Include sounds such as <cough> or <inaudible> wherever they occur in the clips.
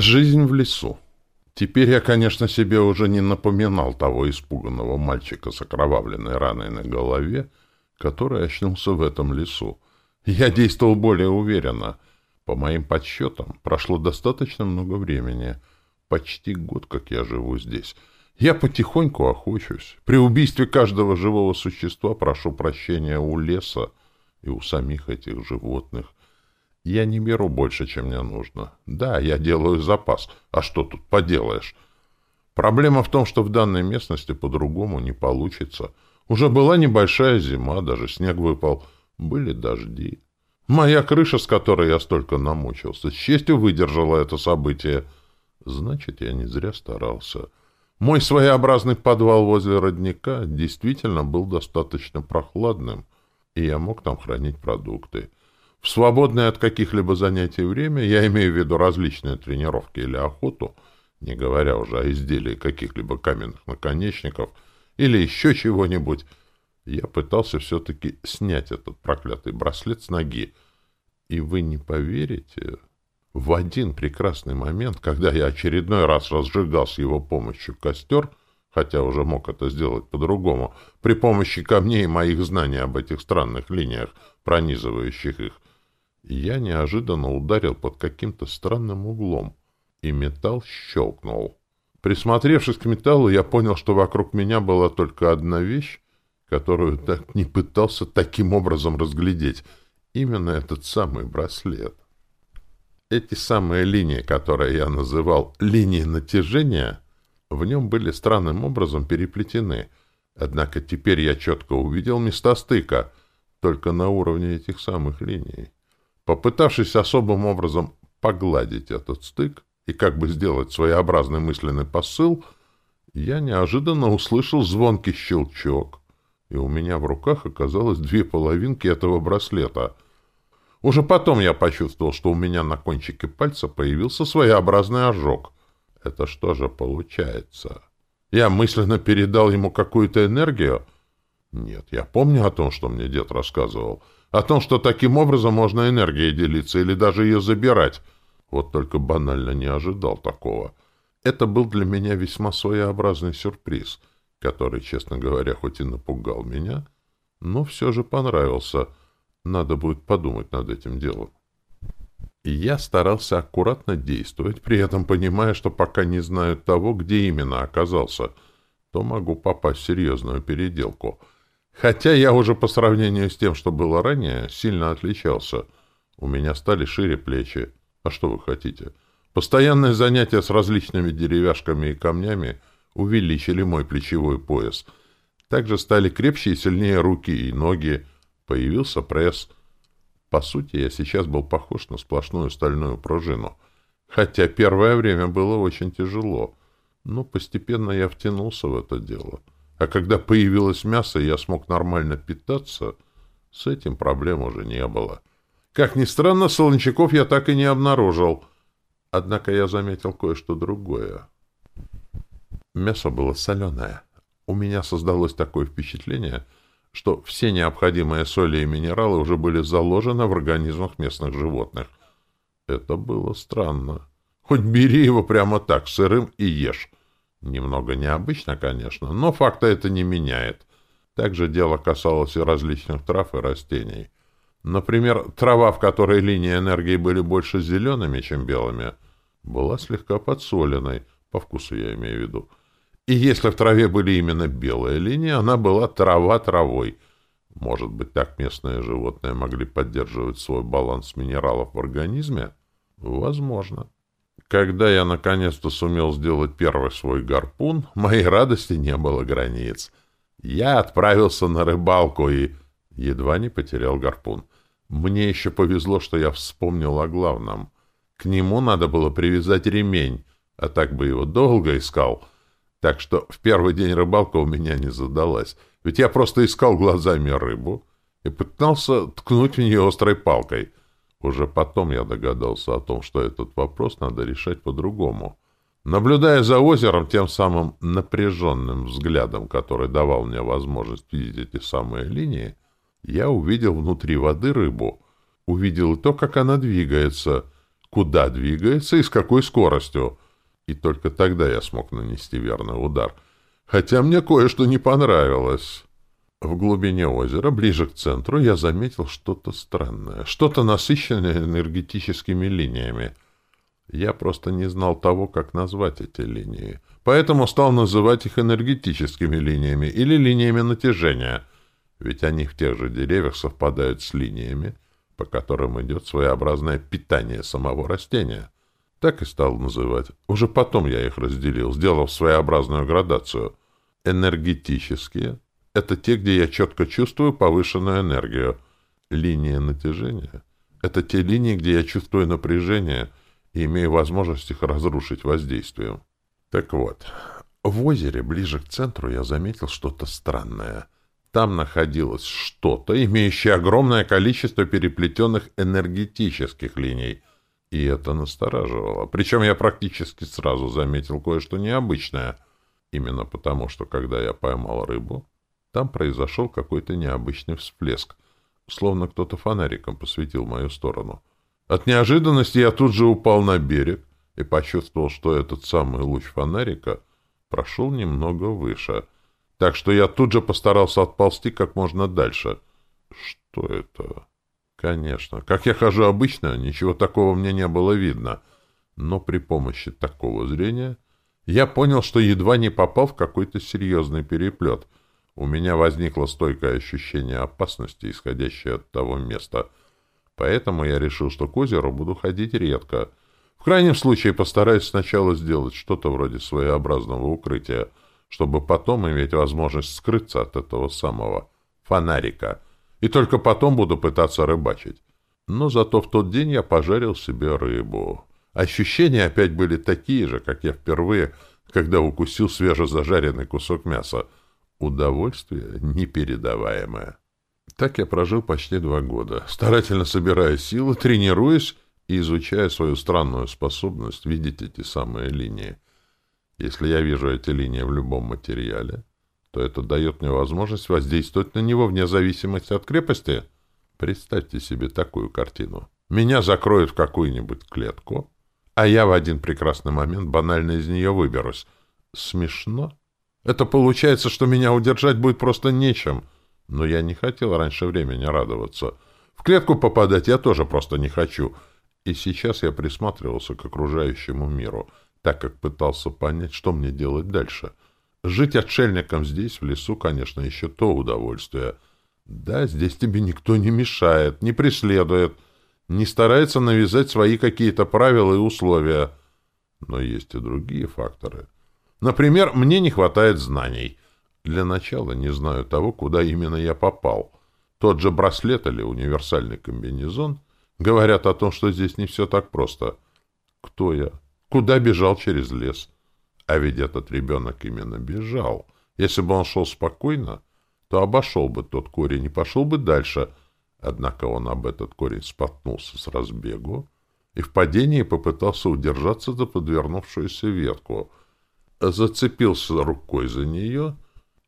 Жизнь в лесу. Теперь я, конечно, себе уже не напоминал того испуганного мальчика с окровавленной раной на голове, который очнулся в этом лесу. Я действовал более уверенно. По моим подсчетам, прошло достаточно много времени. Почти год, как я живу здесь. Я потихоньку охочусь. При убийстве каждого живого существа прошу прощения у леса и у самих этих животных. Я не беру больше, чем мне нужно. Да, я делаю запас. А что тут поделаешь? Проблема в том, что в данной местности по-другому не получится. Уже была небольшая зима, даже снег выпал. Были дожди. Моя крыша, с которой я столько намучился, с честью выдержала это событие. Значит, я не зря старался. Мой своеобразный подвал возле родника действительно был достаточно прохладным, и я мог там хранить продукты. В свободное от каких-либо занятий время, я имею в виду различные тренировки или охоту, не говоря уже о изделии каких-либо каменных наконечников или еще чего-нибудь, я пытался все-таки снять этот проклятый браслет с ноги. И вы не поверите, в один прекрасный момент, когда я очередной раз разжигал с его помощью костер, хотя уже мог это сделать по-другому, при помощи камней и моих знаний об этих странных линиях, пронизывающих их, я неожиданно ударил под каким-то странным углом, и металл щелкнул. Присмотревшись к металлу, я понял, что вокруг меня была только одна вещь, которую так не пытался таким образом разглядеть. Именно этот самый браслет. Эти самые линии, которые я называл «линии натяжения», в нем были странным образом переплетены. Однако теперь я четко увидел места стыка, только на уровне этих самых линий. Попытавшись особым образом погладить этот стык и как бы сделать своеобразный мысленный посыл, я неожиданно услышал звонкий щелчок, и у меня в руках оказалось две половинки этого браслета. Уже потом я почувствовал, что у меня на кончике пальца появился своеобразный ожог. Это что же получается? Я мысленно передал ему какую-то энергию? Нет, я помню о том, что мне дед рассказывал — о том, что таким образом можно энергией делиться или даже ее забирать. Вот только банально не ожидал такого. Это был для меня весьма своеобразный сюрприз, который, честно говоря, хоть и напугал меня, но все же понравился. Надо будет подумать над этим делом. И я старался аккуратно действовать, при этом понимая, что пока не знаю того, где именно оказался, то могу попасть в серьезную переделку — Хотя я уже по сравнению с тем, что было ранее, сильно отличался. У меня стали шире плечи. А что вы хотите? Постоянное занятие с различными деревяшками и камнями увеличили мой плечевой пояс. Также стали крепче и сильнее руки и ноги. Появился пресс. По сути, я сейчас был похож на сплошную стальную пружину. Хотя первое время было очень тяжело. Но постепенно я втянулся в это дело. — а когда появилось мясо, я смог нормально питаться, с этим проблем уже не было. Как ни странно, солончаков я так и не обнаружил. Однако я заметил кое-что другое. Мясо было соленое. У меня создалось такое впечатление, что все необходимые соли и минералы уже были заложены в организмах местных животных. Это было странно. Хоть бери его прямо так, сырым, и ешь. Немного необычно, конечно, но факта это не меняет. Также дело касалось и различных трав и растений. Например, трава, в которой линии энергии были больше зелеными, чем белыми, была слегка подсоленной, по вкусу я имею в виду. И если в траве были именно белые линии, она была трава травой. Может быть, так местные животные могли поддерживать свой баланс минералов в организме? Возможно. Когда я наконец-то сумел сделать первый свой гарпун, <laughs> моей радости не было границ. Я отправился на рыбалку и едва не потерял гарпун. Мне еще повезло, что я вспомнил о главном. К нему надо было привязать ремень, а так бы его долго искал. Так что в первый день рыбалка у меня не задалась, ведь я просто искал глазами рыбу и пытался ткнуть в нее острой палкой — уже потом я догадался о том, что этот вопрос надо решать по-другому. Наблюдая за озером тем самым напряженным взглядом, который давал мне возможность видеть эти самые линии, я увидел внутри воды рыбу, увидел то, как она двигается, куда двигается и с какой скоростью. И только тогда я смог нанести верный удар. Хотя мне кое-что не понравилось. В глубине озера, ближе к центру, я заметил что-то странное, что-то насыщенное энергетическими линиями. Я просто не знал того, как назвать эти линии. Поэтому стал называть их энергетическими линиями или линиями натяжения, ведь они в тех же деревьях совпадают с линиями, по которым идет своеобразное питание самого растения. Так и стал называть. Уже потом я их разделил, сделав своеобразную градацию. Энергетические — это те, где я четко чувствую повышенную энергию. Линии натяжения — это те линии, где я чувствую напряжение и имею возможность их разрушить воздействием. Так вот, в озере ближе к центру я заметил что-то странное — там находилось что-то, имеющее огромное количество переплетенных энергетических линий. И это настораживало. Причем я практически сразу заметил кое-что необычное. Именно потому, что когда я поймал рыбу, там произошел какой-то необычный всплеск, словно кто-то фонариком посветил мою сторону. От неожиданности я тут же упал на берег и почувствовал, что этот самый луч фонарика прошел немного выше — так что я тут же постарался отползти как можно дальше. Что это? Конечно. Как я хожу обычно, ничего такого мне не было видно. Но при помощи такого зрения я понял, что едва не попал в какой-то серьезный переплет. У меня возникло стойкое ощущение опасности, исходящее от того места. Поэтому я решил, что к озеру буду ходить редко. В крайнем случае постараюсь сначала сделать что-то вроде своеобразного укрытия — чтобы потом иметь возможность скрыться от этого самого фонарика, и только потом буду пытаться рыбачить. Но зато в тот день я пожарил себе рыбу. Ощущения опять были такие же, как я впервые, когда укусил свежезажаренный кусок мяса. Удовольствие непередаваемое. Так я прожил почти два года, старательно собирая силы, тренируясь и изучая свою странную способность видеть эти самые линии. Если я вижу эти линии в любом материале, то это дает мне возможность воздействовать на него вне зависимости от крепости. Представьте себе такую картину. Меня закроют в какую-нибудь клетку, а я в один прекрасный момент банально из нее выберусь. Смешно? Это получается, что меня удержать будет просто нечем. Но я не хотел раньше времени радоваться. В клетку попадать я тоже просто не хочу. И сейчас я присматривался к окружающему миру — так как пытался понять, что мне делать дальше. Жить отшельником здесь, в лесу, конечно, еще то удовольствие. Да, здесь тебе никто не мешает, не преследует, не старается навязать свои какие-то правила и условия. Но есть и другие факторы. Например, мне не хватает знаний. Для начала не знаю того, куда именно я попал. Тот же браслет или универсальный комбинезон говорят о том, что здесь не все так просто. Кто я? Куда бежал через лес? А ведь этот ребенок именно бежал. Если бы он шел спокойно, то обошел бы тот корень и пошел бы дальше. Однако он об этот корень споткнулся с разбегу и в падении попытался удержаться за подвернувшуюся ветку. Зацепился рукой за нее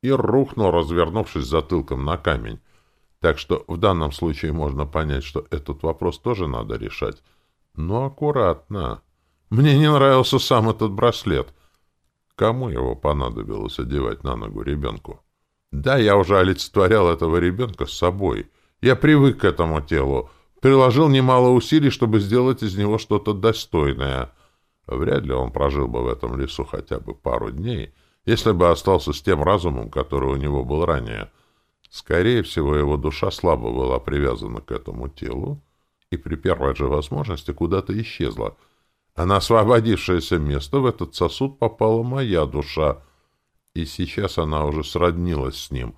и рухнул, развернувшись затылком на камень. Так что в данном случае можно понять, что этот вопрос тоже надо решать. Но аккуратно. Мне не нравился сам этот браслет. Кому его понадобилось одевать на ногу ребенку? Да, я уже олицетворял этого ребенка с собой. Я привык к этому телу, приложил немало усилий, чтобы сделать из него что-то достойное. Вряд ли он прожил бы в этом лесу хотя бы пару дней, если бы остался с тем разумом, который у него был ранее. Скорее всего, его душа слабо была привязана к этому телу и при первой же возможности куда-то исчезла — а на освободившееся место в этот сосуд попала моя душа, и сейчас она уже сроднилась с ним,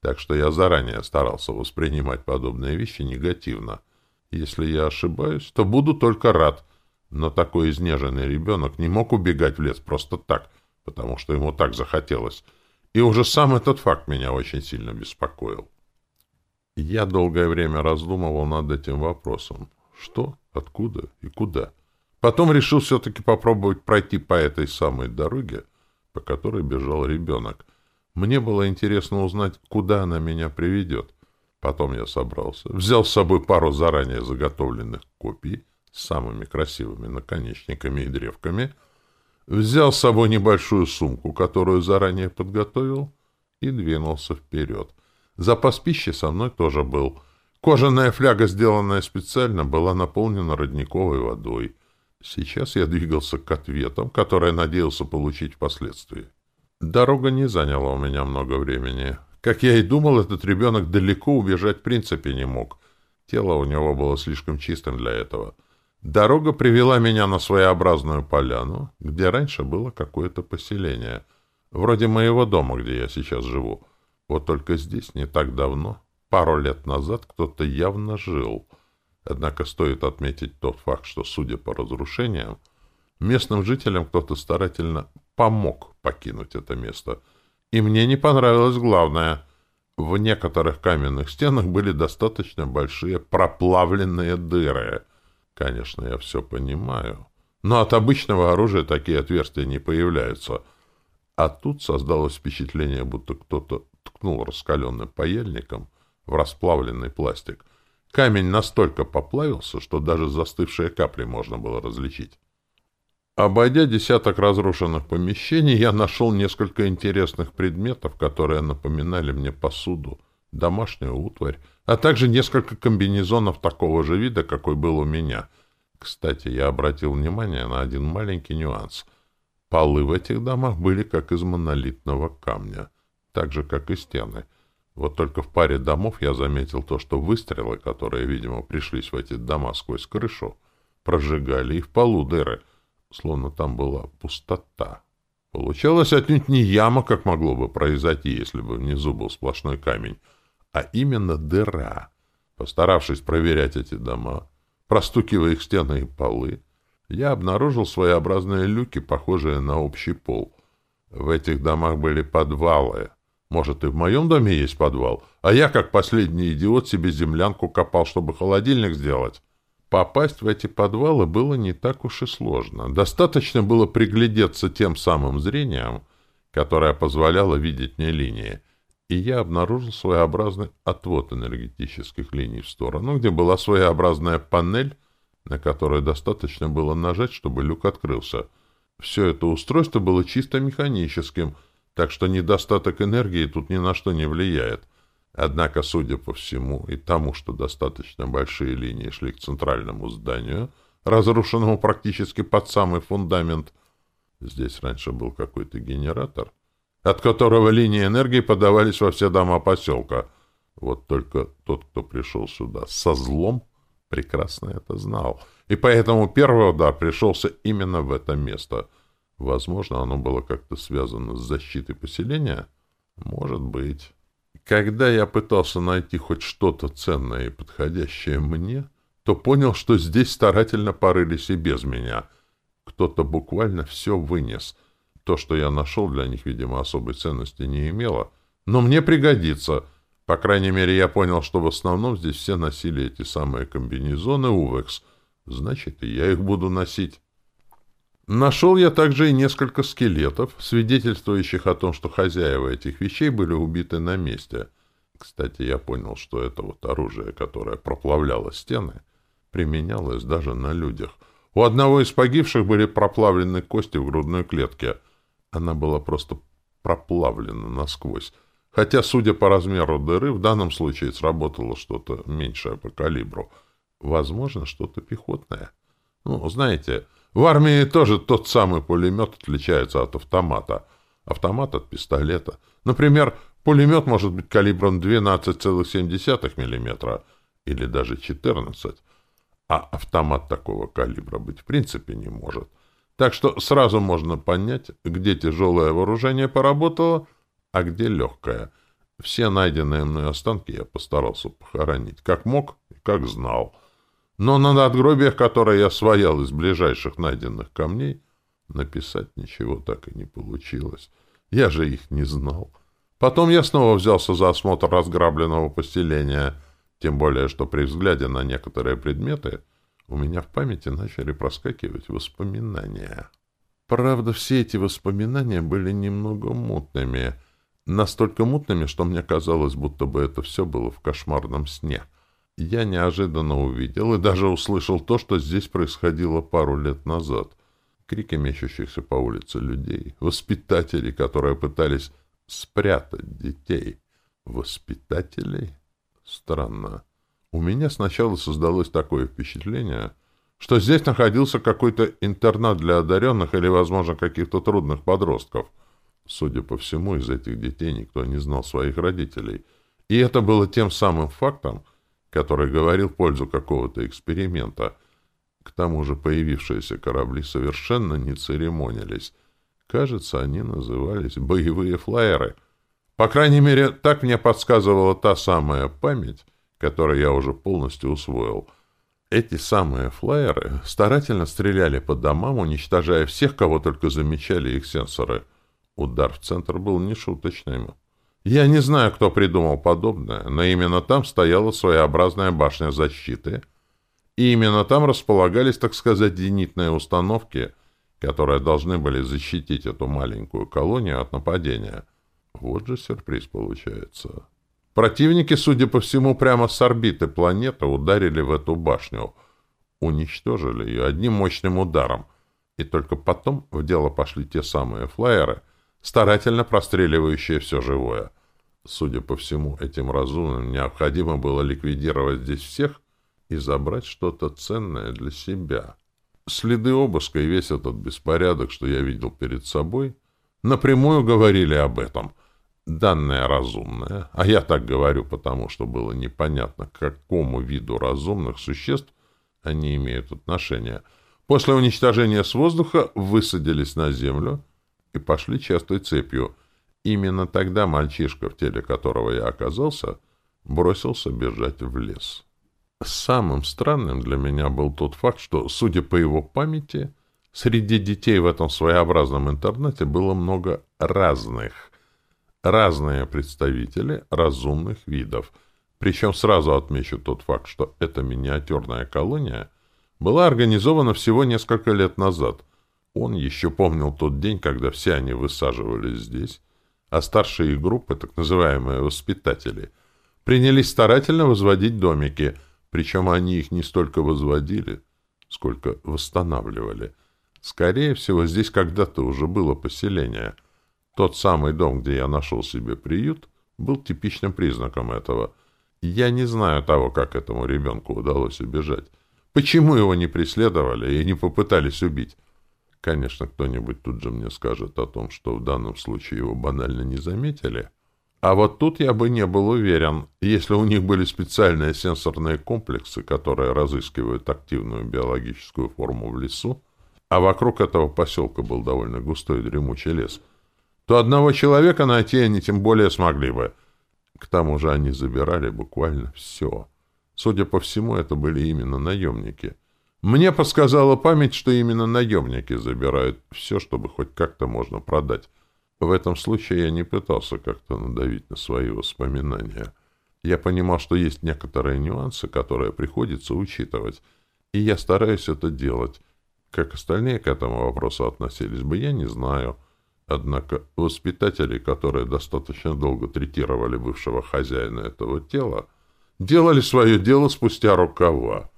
так что я заранее старался воспринимать подобные вещи негативно. Если я ошибаюсь, то буду только рад, но такой изнеженный ребенок не мог убегать в лес просто так, потому что ему так захотелось, и уже сам этот факт меня очень сильно беспокоил. Я долгое время раздумывал над этим вопросом. Что, откуда и куда? — Потом решил все-таки попробовать пройти по этой самой дороге, по которой бежал ребенок. Мне было интересно узнать, куда она меня приведет. Потом я собрался, взял с собой пару заранее заготовленных копий с самыми красивыми наконечниками и древками, взял с собой небольшую сумку, которую заранее подготовил, и двинулся вперед. Запас пищи со мной тоже был. Кожаная фляга, сделанная специально, была наполнена родниковой водой. Сейчас я двигался к ответам, которые надеялся получить впоследствии. Дорога не заняла у меня много времени. Как я и думал, этот ребенок далеко убежать в принципе не мог. Тело у него было слишком чистым для этого. Дорога привела меня на своеобразную поляну, где раньше было какое-то поселение. Вроде моего дома, где я сейчас живу. Вот только здесь не так давно, пару лет назад, кто-то явно жил. Однако стоит отметить тот факт, что, судя по разрушениям, местным жителям кто-то старательно помог покинуть это место. И мне не понравилось главное. В некоторых каменных стенах были достаточно большие проплавленные дыры — Конечно, я все понимаю. Но от обычного оружия такие отверстия не появляются. А тут создалось впечатление, будто кто-то ткнул раскаленным паяльником в расплавленный пластик. Камень настолько поплавился, что даже застывшие капли можно было различить. Обойдя десяток разрушенных помещений, я нашел несколько интересных предметов, которые напоминали мне посуду, домашнюю утварь, а также несколько комбинезонов такого же вида, какой был у меня. Кстати, я обратил внимание на один маленький нюанс. Полы в этих домах были как из монолитного камня, так же, как и стены. Вот только в паре домов я заметил то, что выстрелы, которые, видимо, пришлись в эти дома сквозь крышу, прожигали и в полу дыры, словно там была пустота. Получалось отнюдь не яма, как могло бы произойти, если бы внизу был сплошной камень, а именно дыра. Постаравшись проверять эти дома, простукивая их стены и полы, я обнаружил своеобразные люки, похожие на общий пол. В этих домах были подвалы. Может, и в моем доме есть подвал, а я, как последний идиот, себе землянку копал, чтобы холодильник сделать. Попасть в эти подвалы было не так уж и сложно. Достаточно было приглядеться тем самым зрением, которое позволяло видеть мне линии — и я обнаружил своеобразный отвод энергетических линий в сторону, где была своеобразная панель, на которую достаточно было нажать, чтобы люк открылся. Все это устройство было чисто механическим, так что недостаток энергии тут ни на что не влияет. Однако, судя по всему, и тому, что достаточно большие линии шли к центральному зданию, разрушенному практически под самый фундамент, здесь раньше был какой-то генератор — от которого линии энергии подавались во все дома поселка. Вот только тот, кто пришел сюда со злом, прекрасно это знал. И поэтому первый удар пришелся именно в это место. Возможно, оно было как-то связано с защитой поселения? Может быть. Когда я пытался найти хоть что-то ценное и подходящее мне, то понял, что здесь старательно порылись и без меня. Кто-то буквально все вынес — то, что я нашел, для них, видимо, особой ценности не имело. Но мне пригодится. По крайней мере, я понял, что в основном здесь все носили эти самые комбинезоны Увекс. Значит, и я их буду носить. Нашел я также и несколько скелетов, свидетельствующих о том, что хозяева этих вещей были убиты на месте. Кстати, я понял, что это вот оружие, которое проплавляло стены, применялось даже на людях. У одного из погибших были проплавлены кости в грудной клетке — она была просто проплавлена насквозь. Хотя, судя по размеру дыры, в данном случае сработало что-то меньшее по калибру. Возможно, что-то пехотное. Ну, знаете, в армии тоже тот самый пулемет отличается от автомата. Автомат от пистолета. Например, пулемет может быть калибром 12,7 мм или даже 14 а автомат такого калибра быть в принципе не может. Так что сразу можно понять, где тяжелое вооружение поработало, а где легкое. Все найденные мной останки я постарался похоронить, как мог и как знал. Но на надгробиях, которые я своял из ближайших найденных камней, написать ничего так и не получилось. Я же их не знал. Потом я снова взялся за осмотр разграбленного поселения, тем более, что при взгляде на некоторые предметы у меня в памяти начали проскакивать воспоминания. Правда, все эти воспоминания были немного мутными. Настолько мутными, что мне казалось, будто бы это все было в кошмарном сне. я неожиданно увидел и даже услышал то, что здесь происходило пару лет назад. Крики мечущихся по улице людей, воспитателей, которые пытались спрятать детей. Воспитателей? Странно. У меня сначала создалось такое впечатление, что здесь находился какой-то интернат для одаренных или, возможно, каких-то трудных подростков. Судя по всему, из этих детей никто не знал своих родителей. И это было тем самым фактом, который говорил в пользу какого-то эксперимента. К тому же появившиеся корабли совершенно не церемонились. Кажется, они назывались «боевые флайеры». По крайней мере, так мне подсказывала та самая память, которую я уже полностью усвоил — эти самые флайеры старательно стреляли по домам, уничтожая всех, кого только замечали их сенсоры. Удар в центр был нешуточным. Я не знаю, кто придумал подобное, но именно там стояла своеобразная башня защиты, и именно там располагались, так сказать, зенитные установки, которые должны были защитить эту маленькую колонию от нападения. Вот же сюрприз получается. Противники, судя по всему, прямо с орбиты планеты ударили в эту башню. Уничтожили ее одним мощным ударом. И только потом в дело пошли те самые флайеры, старательно простреливающие все живое. Судя по всему, этим разумным необходимо было ликвидировать здесь всех и забрать что-то ценное для себя. Следы обыска и весь этот беспорядок, что я видел перед собой, напрямую говорили об этом — данное разумное, а я так говорю, потому что было непонятно, к какому виду разумных существ они имеют отношение, после уничтожения с воздуха высадились на землю и пошли частой цепью. Именно тогда мальчишка, в теле которого я оказался, бросился бежать в лес. Самым странным для меня был тот факт, что, судя по его памяти, среди детей в этом своеобразном интернете было много разных, разные представители разумных видов. Причем сразу отмечу тот факт, что эта миниатюрная колония была организована всего несколько лет назад. Он еще помнил тот день, когда все они высаживались здесь, а старшие группы, так называемые воспитатели, принялись старательно возводить домики, причем они их не столько возводили, сколько восстанавливали. Скорее всего, здесь когда-то уже было поселение — тот самый дом, где я нашел себе приют, был типичным признаком этого. Я не знаю того, как этому ребенку удалось убежать. Почему его не преследовали и не попытались убить? Конечно, кто-нибудь тут же мне скажет о том, что в данном случае его банально не заметили. А вот тут я бы не был уверен, если у них были специальные сенсорные комплексы, которые разыскивают активную биологическую форму в лесу, а вокруг этого поселка был довольно густой дремучий лес — то одного человека найти они тем более смогли бы. К тому же они забирали буквально все. Судя по всему, это были именно наемники. Мне подсказала память, что именно наемники забирают все, чтобы хоть как-то можно продать. В этом случае я не пытался как-то надавить на свои воспоминания. Я понимал, что есть некоторые нюансы, которые приходится учитывать, и я стараюсь это делать. Как остальные к этому вопросу относились бы, я не знаю. — Однако воспитатели, которые достаточно долго третировали бывшего хозяина этого тела, делали свое дело спустя рукава.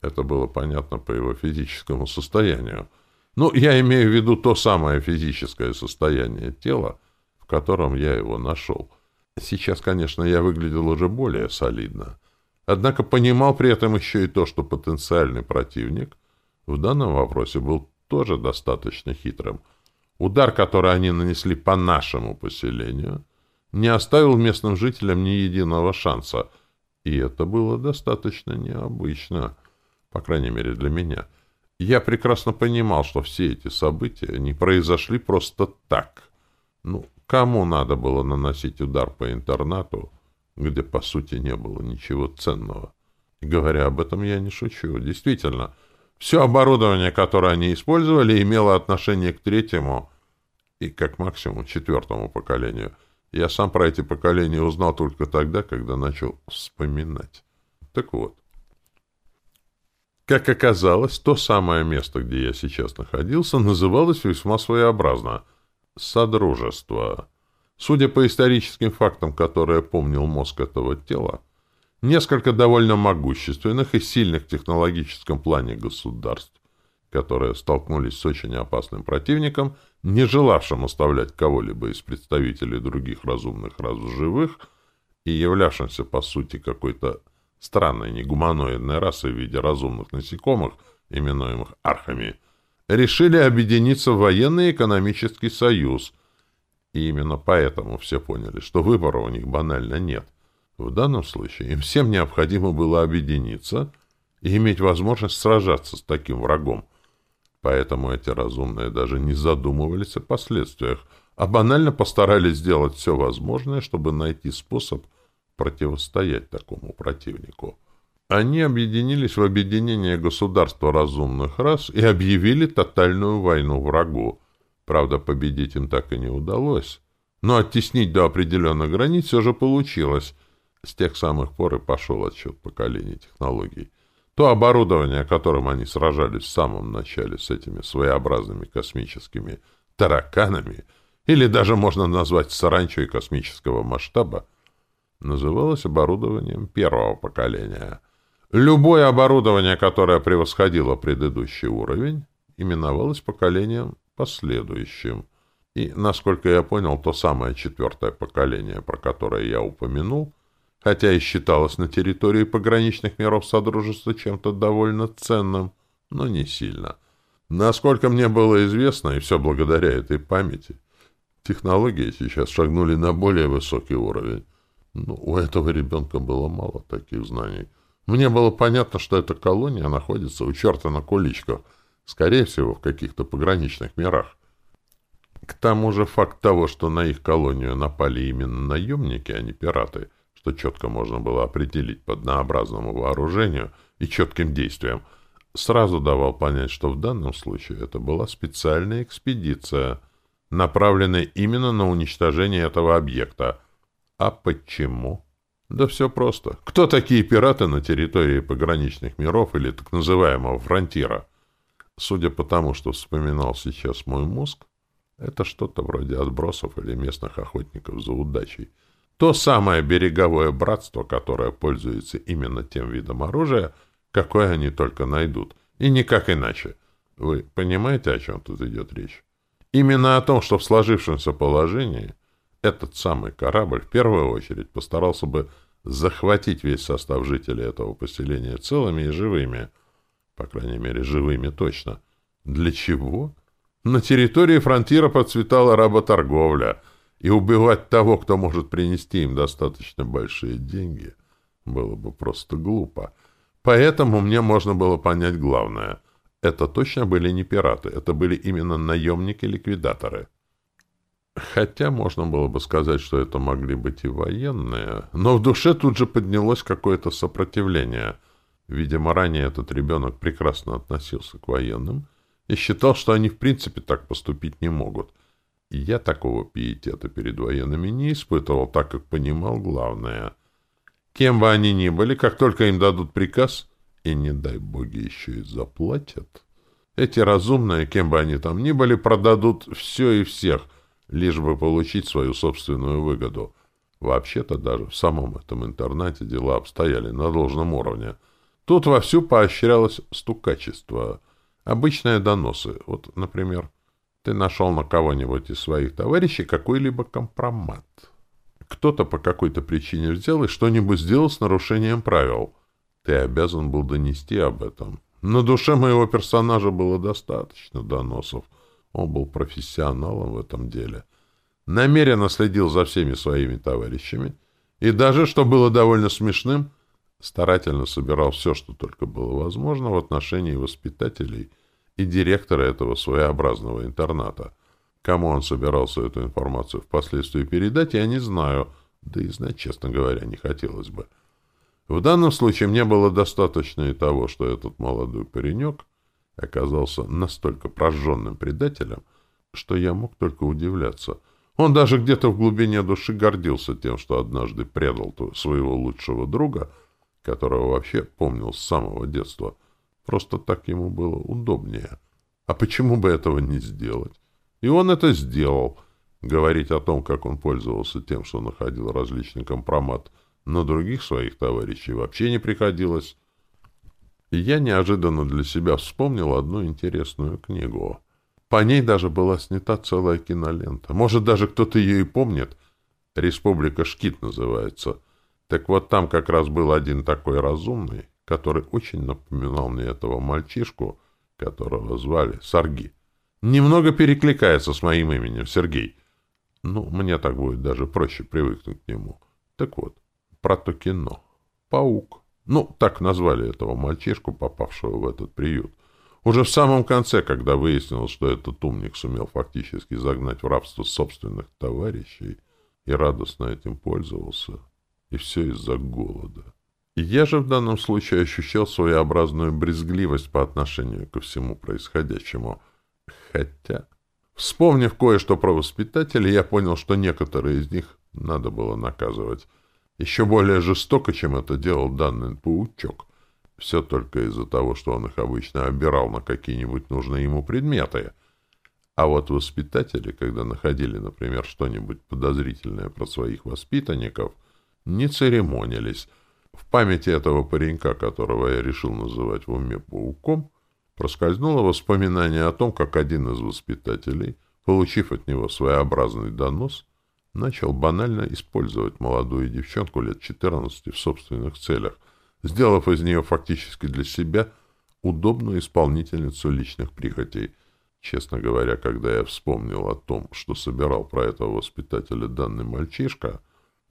Это было понятно по его физическому состоянию. Ну, я имею в виду то самое физическое состояние тела, в котором я его нашел. Сейчас, конечно, я выглядел уже более солидно. Однако понимал при этом еще и то, что потенциальный противник в данном вопросе был тоже достаточно хитрым — Удар, который они нанесли по нашему поселению, не оставил местным жителям ни единого шанса, и это было достаточно необычно, по крайней мере для меня. Я прекрасно понимал, что все эти события не произошли просто так. Ну, кому надо было наносить удар по интернату, где, по сути, не было ничего ценного? Говоря об этом, я не шучу. Действительно, — все оборудование, которое они использовали, имело отношение к третьему и, как максимум, четвертому поколению. Я сам про эти поколения узнал только тогда, когда начал вспоминать. Так вот. Как оказалось, то самое место, где я сейчас находился, называлось весьма своеобразно — Содружество. Судя по историческим фактам, которые помнил мозг этого тела, несколько довольно могущественных и сильных в технологическом плане государств, которые столкнулись с очень опасным противником, не желавшим оставлять кого-либо из представителей других разумных рас живых и являвшимся, по сути, какой-то странной негуманоидной расой в виде разумных насекомых, именуемых архами, решили объединиться в военный экономический союз. И именно поэтому все поняли, что выбора у них банально нет. В данном случае им всем необходимо было объединиться и иметь возможность сражаться с таким врагом. Поэтому эти разумные даже не задумывались о последствиях, а банально постарались сделать все возможное, чтобы найти способ противостоять такому противнику. Они объединились в объединение государства разумных рас и объявили тотальную войну врагу. Правда, победить им так и не удалось. Но оттеснить до определенных границ все же получилось. С тех самых пор и пошел отсчет поколений технологий. То оборудование, которым они сражались в самом начале с этими своеобразными космическими тараканами, или даже можно назвать саранчой космического масштаба, называлось оборудованием первого поколения — Любое оборудование, которое превосходило предыдущий уровень, именовалось поколением последующим. И, насколько я понял, то самое четвертое поколение, про которое я упомянул, хотя и считалось на территории пограничных миров Содружества чем-то довольно ценным, но не сильно. Насколько мне было известно, и все благодаря этой памяти, технологии сейчас шагнули на более высокий уровень. Но у этого ребенка было мало таких знаний. Мне было понятно, что эта колония находится у черта на куличках, скорее всего, в каких-то пограничных мирах. К тому же факт того, что на их колонию напали именно наемники, а не пираты, что четко можно было определить по однообразному вооружению и четким действиям, сразу давал понять, что в данном случае это была специальная экспедиция, направленная именно на уничтожение этого объекта. А почему? Да все просто. Кто такие пираты на территории пограничных миров или так называемого фронтира? Судя по тому, что вспоминал сейчас мой мозг, это что-то вроде отбросов или местных охотников за удачей. То самое береговое братство, которое пользуется именно тем видом оружия, какое они только найдут. И никак иначе. Вы понимаете, о чем тут идет речь? Именно о том, что в сложившемся положении – этот самый корабль в первую очередь постарался бы захватить весь состав жителей этого поселения целыми и живыми. По крайней мере, живыми точно. Для чего? На территории фронтира процветала работорговля, и убивать того, кто может принести им достаточно большие деньги, было бы просто глупо. Поэтому мне можно было понять главное. Это точно были не пираты, это были именно наемники-ликвидаторы. Хотя можно было бы сказать, что это могли быть и военные, но в душе тут же поднялось какое-то сопротивление. Видимо, ранее этот ребенок прекрасно относился к военным и считал, что они в принципе так поступить не могут. Я такого пиетета перед военными не испытывал, так как понимал главное. Кем бы они ни были, как только им дадут приказ, и не дай боги еще и заплатят, эти разумные, кем бы они там ни были, продадут все и всех — лишь бы получить свою собственную выгоду. Вообще-то даже в самом этом интернате дела обстояли на должном уровне. Тут вовсю поощрялось стукачество. Обычные доносы. Вот, например, ты нашел на кого-нибудь из своих товарищей какой-либо компромат. Кто-то по какой-то причине взял и что-нибудь сделал с нарушением правил. Ты обязан был донести об этом. На душе моего персонажа было достаточно доносов — он был профессионалом в этом деле. Намеренно следил за всеми своими товарищами и даже, что было довольно смешным, старательно собирал все, что только было возможно в отношении воспитателей и директора этого своеобразного интерната. Кому он собирался эту информацию впоследствии передать, я не знаю, да и знать, честно говоря, не хотелось бы. В данном случае мне было достаточно и того, что этот молодой паренек — оказался настолько прожженным предателем, что я мог только удивляться. Он даже где-то в глубине души гордился тем, что однажды предал своего лучшего друга, которого вообще помнил с самого детства. Просто так ему было удобнее. А почему бы этого не сделать? И он это сделал. Говорить о том, как он пользовался тем, что находил различный компромат но других своих товарищей вообще не приходилось. И я неожиданно для себя вспомнил одну интересную книгу. По ней даже была снята целая кинолента. Может, даже кто-то ее и помнит. «Республика Шкит» называется. Так вот там как раз был один такой разумный, который очень напоминал мне этого мальчишку, которого звали Сарги. Немного перекликается с моим именем Сергей. Ну, мне так будет даже проще привыкнуть к нему. Так вот, про то кино. Паук. Ну, так назвали этого мальчишку, попавшего в этот приют. Уже в самом конце, когда выяснилось, что этот умник сумел фактически загнать в рабство собственных товарищей и радостно этим пользовался, и все из-за голода. Я же в данном случае ощущал своеобразную брезгливость по отношению ко всему происходящему. Хотя, вспомнив кое-что про воспитателей, я понял, что некоторые из них надо было наказывать. Еще более жестоко, чем это делал данный паучок. Все только из-за того, что он их обычно обирал на какие-нибудь нужные ему предметы. А вот воспитатели, когда находили, например, что-нибудь подозрительное про своих воспитанников, не церемонились — в памяти этого паренька, которого я решил называть в уме пауком, проскользнуло воспоминание о том, как один из воспитателей, получив от него своеобразный донос, начал банально использовать молодую девчонку лет 14 в собственных целях, сделав из нее фактически для себя удобную исполнительницу личных прихотей. Честно говоря, когда я вспомнил о том, что собирал про этого воспитателя данный мальчишка,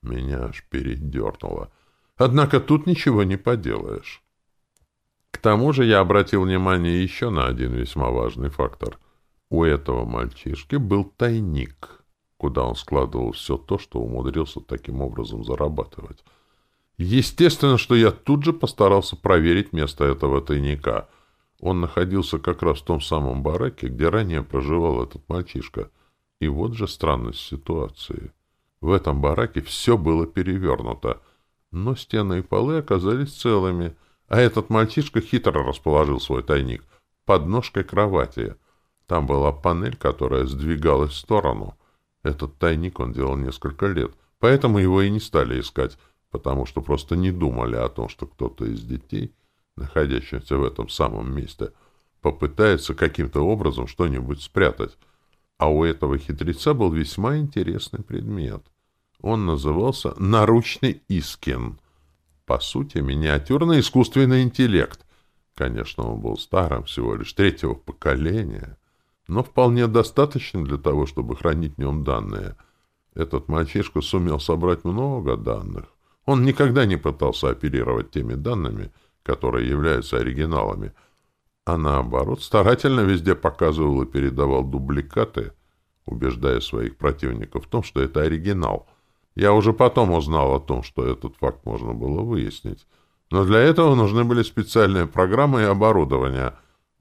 меня аж передернуло — Однако тут ничего не поделаешь. К тому же я обратил внимание еще на один весьма важный фактор. У этого мальчишки был тайник, куда он складывал все то, что умудрился таким образом зарабатывать. Естественно, что я тут же постарался проверить место этого тайника. Он находился как раз в том самом бараке, где ранее проживал этот мальчишка. И вот же странность ситуации. В этом бараке все было перевернуто — но стены и полы оказались целыми, а этот мальчишка хитро расположил свой тайник под ножкой кровати. Там была панель, которая сдвигалась в сторону. Этот тайник он делал несколько лет, поэтому его и не стали искать, потому что просто не думали о том, что кто-то из детей, находящихся в этом самом месте, попытается каким-то образом что-нибудь спрятать. А у этого хитреца был весьма интересный предмет — он назывался «наручный Искин». По сути, миниатюрный искусственный интеллект. Конечно, он был старым, всего лишь третьего поколения, но вполне достаточным для того, чтобы хранить в нем данные. Этот мальчишка сумел собрать много данных. Он никогда не пытался оперировать теми данными, которые являются оригиналами, а наоборот, старательно везде показывал и передавал дубликаты, убеждая своих противников в том, что это оригинал — я уже потом узнал о том, что этот факт можно было выяснить. Но для этого нужны были специальные программы и оборудование.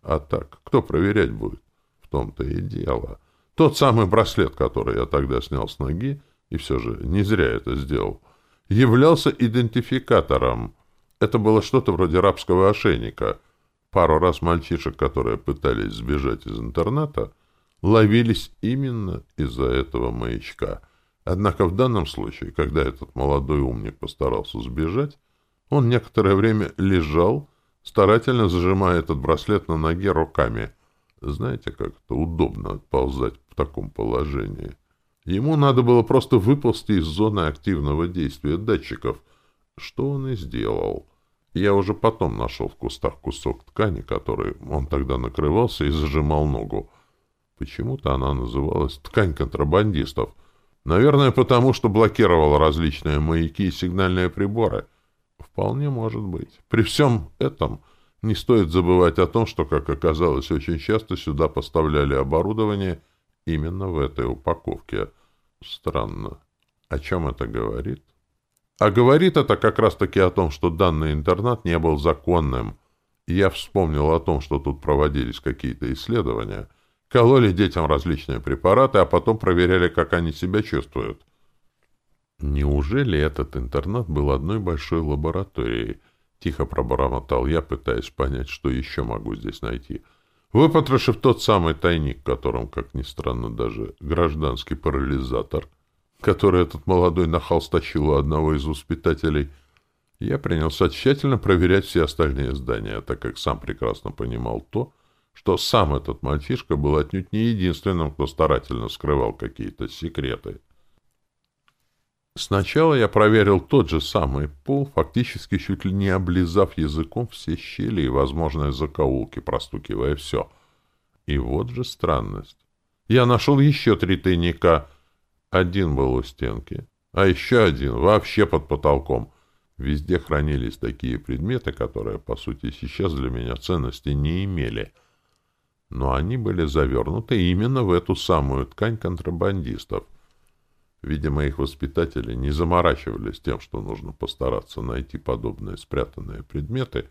А так, кто проверять будет? В том-то и дело. Тот самый браслет, который я тогда снял с ноги, и все же не зря это сделал, являлся идентификатором. Это было что-то вроде рабского ошейника. Пару раз мальчишек, которые пытались сбежать из интерната, ловились именно из-за этого маячка — Однако в данном случае, когда этот молодой умник постарался сбежать, он некоторое время лежал, старательно зажимая этот браслет на ноге руками. Знаете, как это удобно отползать в таком положении. Ему надо было просто выползти из зоны активного действия датчиков, что он и сделал. Я уже потом нашел в кустах кусок ткани, который он тогда накрывался и зажимал ногу. Почему-то она называлась «ткань контрабандистов», Наверное, потому что блокировал различные маяки и сигнальные приборы. Вполне может быть. При всем этом не стоит забывать о том, что, как оказалось, очень часто сюда поставляли оборудование именно в этой упаковке. Странно. О чем это говорит? А говорит это как раз-таки о том, что данный интернат не был законным. Я вспомнил о том, что тут проводились какие-то исследования — Кололи детям различные препараты, а потом проверяли, как они себя чувствуют. Неужели этот интернат был одной большой лабораторией? Тихо пробормотал я, пытаясь понять, что еще могу здесь найти. Выпотрошив тот самый тайник, в котором, как ни странно, даже гражданский парализатор, который этот молодой нахал стащил у одного из воспитателей, я принялся тщательно проверять все остальные здания, так как сам прекрасно понимал то, что сам этот мальчишка был отнюдь не единственным, кто старательно скрывал какие-то секреты. Сначала я проверил тот же самый пол, фактически чуть ли не облизав языком все щели и возможные закоулки, простукивая все. И вот же странность. Я нашел еще три тайника. Один был у стенки, а еще один вообще под потолком. Везде хранились такие предметы, которые, по сути, сейчас для меня ценности не имели. Но они были завернуты именно в эту самую ткань контрабандистов. Видимо, их воспитатели не заморачивались тем, что нужно постараться найти подобные спрятанные предметы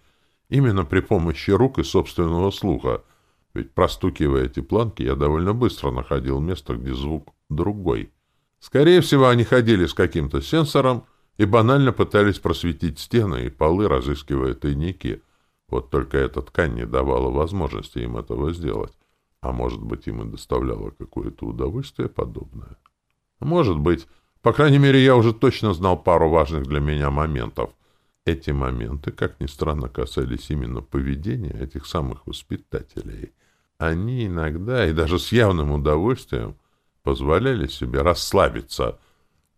именно при помощи рук и собственного слуха, ведь, простукивая эти планки, я довольно быстро находил место, где звук другой. Скорее всего, они ходили с каким-то сенсором и банально пытались просветить стены и полы, разыскивая тайники. Вот только эта ткань не давала возможности им этого сделать. А может быть, им и доставляло какое-то удовольствие подобное. Может быть. По крайней мере, я уже точно знал пару важных для меня моментов. Эти моменты, как ни странно, касались именно поведения этих самых воспитателей. Они иногда, и даже с явным удовольствием, позволяли себе расслабиться,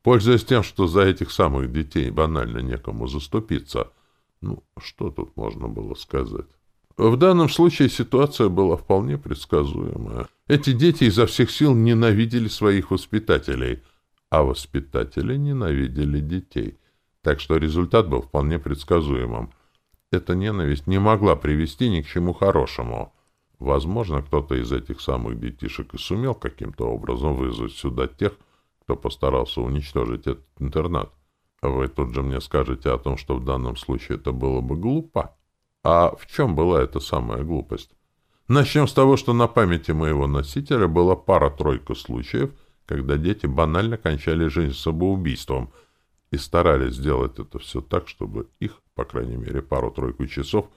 пользуясь тем, что за этих самых детей банально некому заступиться. Ну, что тут можно было сказать? В данном случае ситуация была вполне предсказуемая. Эти дети изо всех сил ненавидели своих воспитателей, а воспитатели ненавидели детей. Так что результат был вполне предсказуемым. Эта ненависть не могла привести ни к чему хорошему. Возможно, кто-то из этих самых детишек и сумел каким-то образом вызвать сюда тех, кто постарался уничтожить этот интернат. Вы тут же мне скажете о том, что в данном случае это было бы глупо. А в чем была эта самая глупость? Начнем с того, что на памяти моего носителя была пара-тройка случаев, когда дети банально кончали жизнь самоубийством и старались сделать это все так, чтобы их, по крайней мере, пару-тройку часов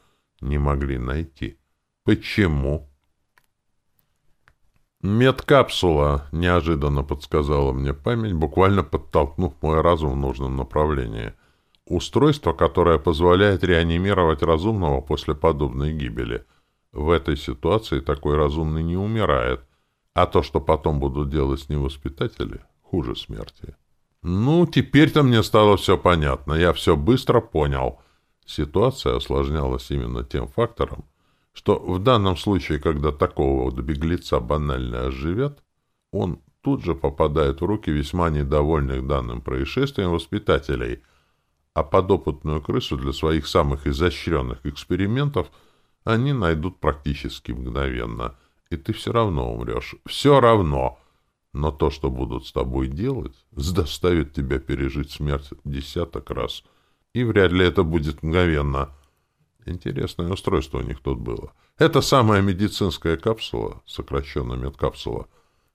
не могли найти. Почему? «Медкапсула», — неожиданно подсказала мне память, буквально подтолкнув мой разум в нужном направлении. Устройство, которое позволяет реанимировать разумного после подобной гибели. В этой ситуации такой разумный не умирает, а то, что потом будут делать с ним воспитатели, хуже смерти. Ну, теперь-то мне стало все понятно, я все быстро понял. Ситуация осложнялась именно тем фактором, что в данном случае, когда такого вот беглеца банально оживят, он тут же попадает в руки весьма недовольных данным происшествием воспитателей – а подопытную крысу для своих самых изощренных экспериментов они найдут практически мгновенно, и ты все равно умрешь. Все равно. Но то, что будут с тобой делать, заставит тебя пережить смерть десяток раз. И вряд ли это будет мгновенно. Интересное устройство у них тут было. Эта самая медицинская капсула, сокращенно медкапсула,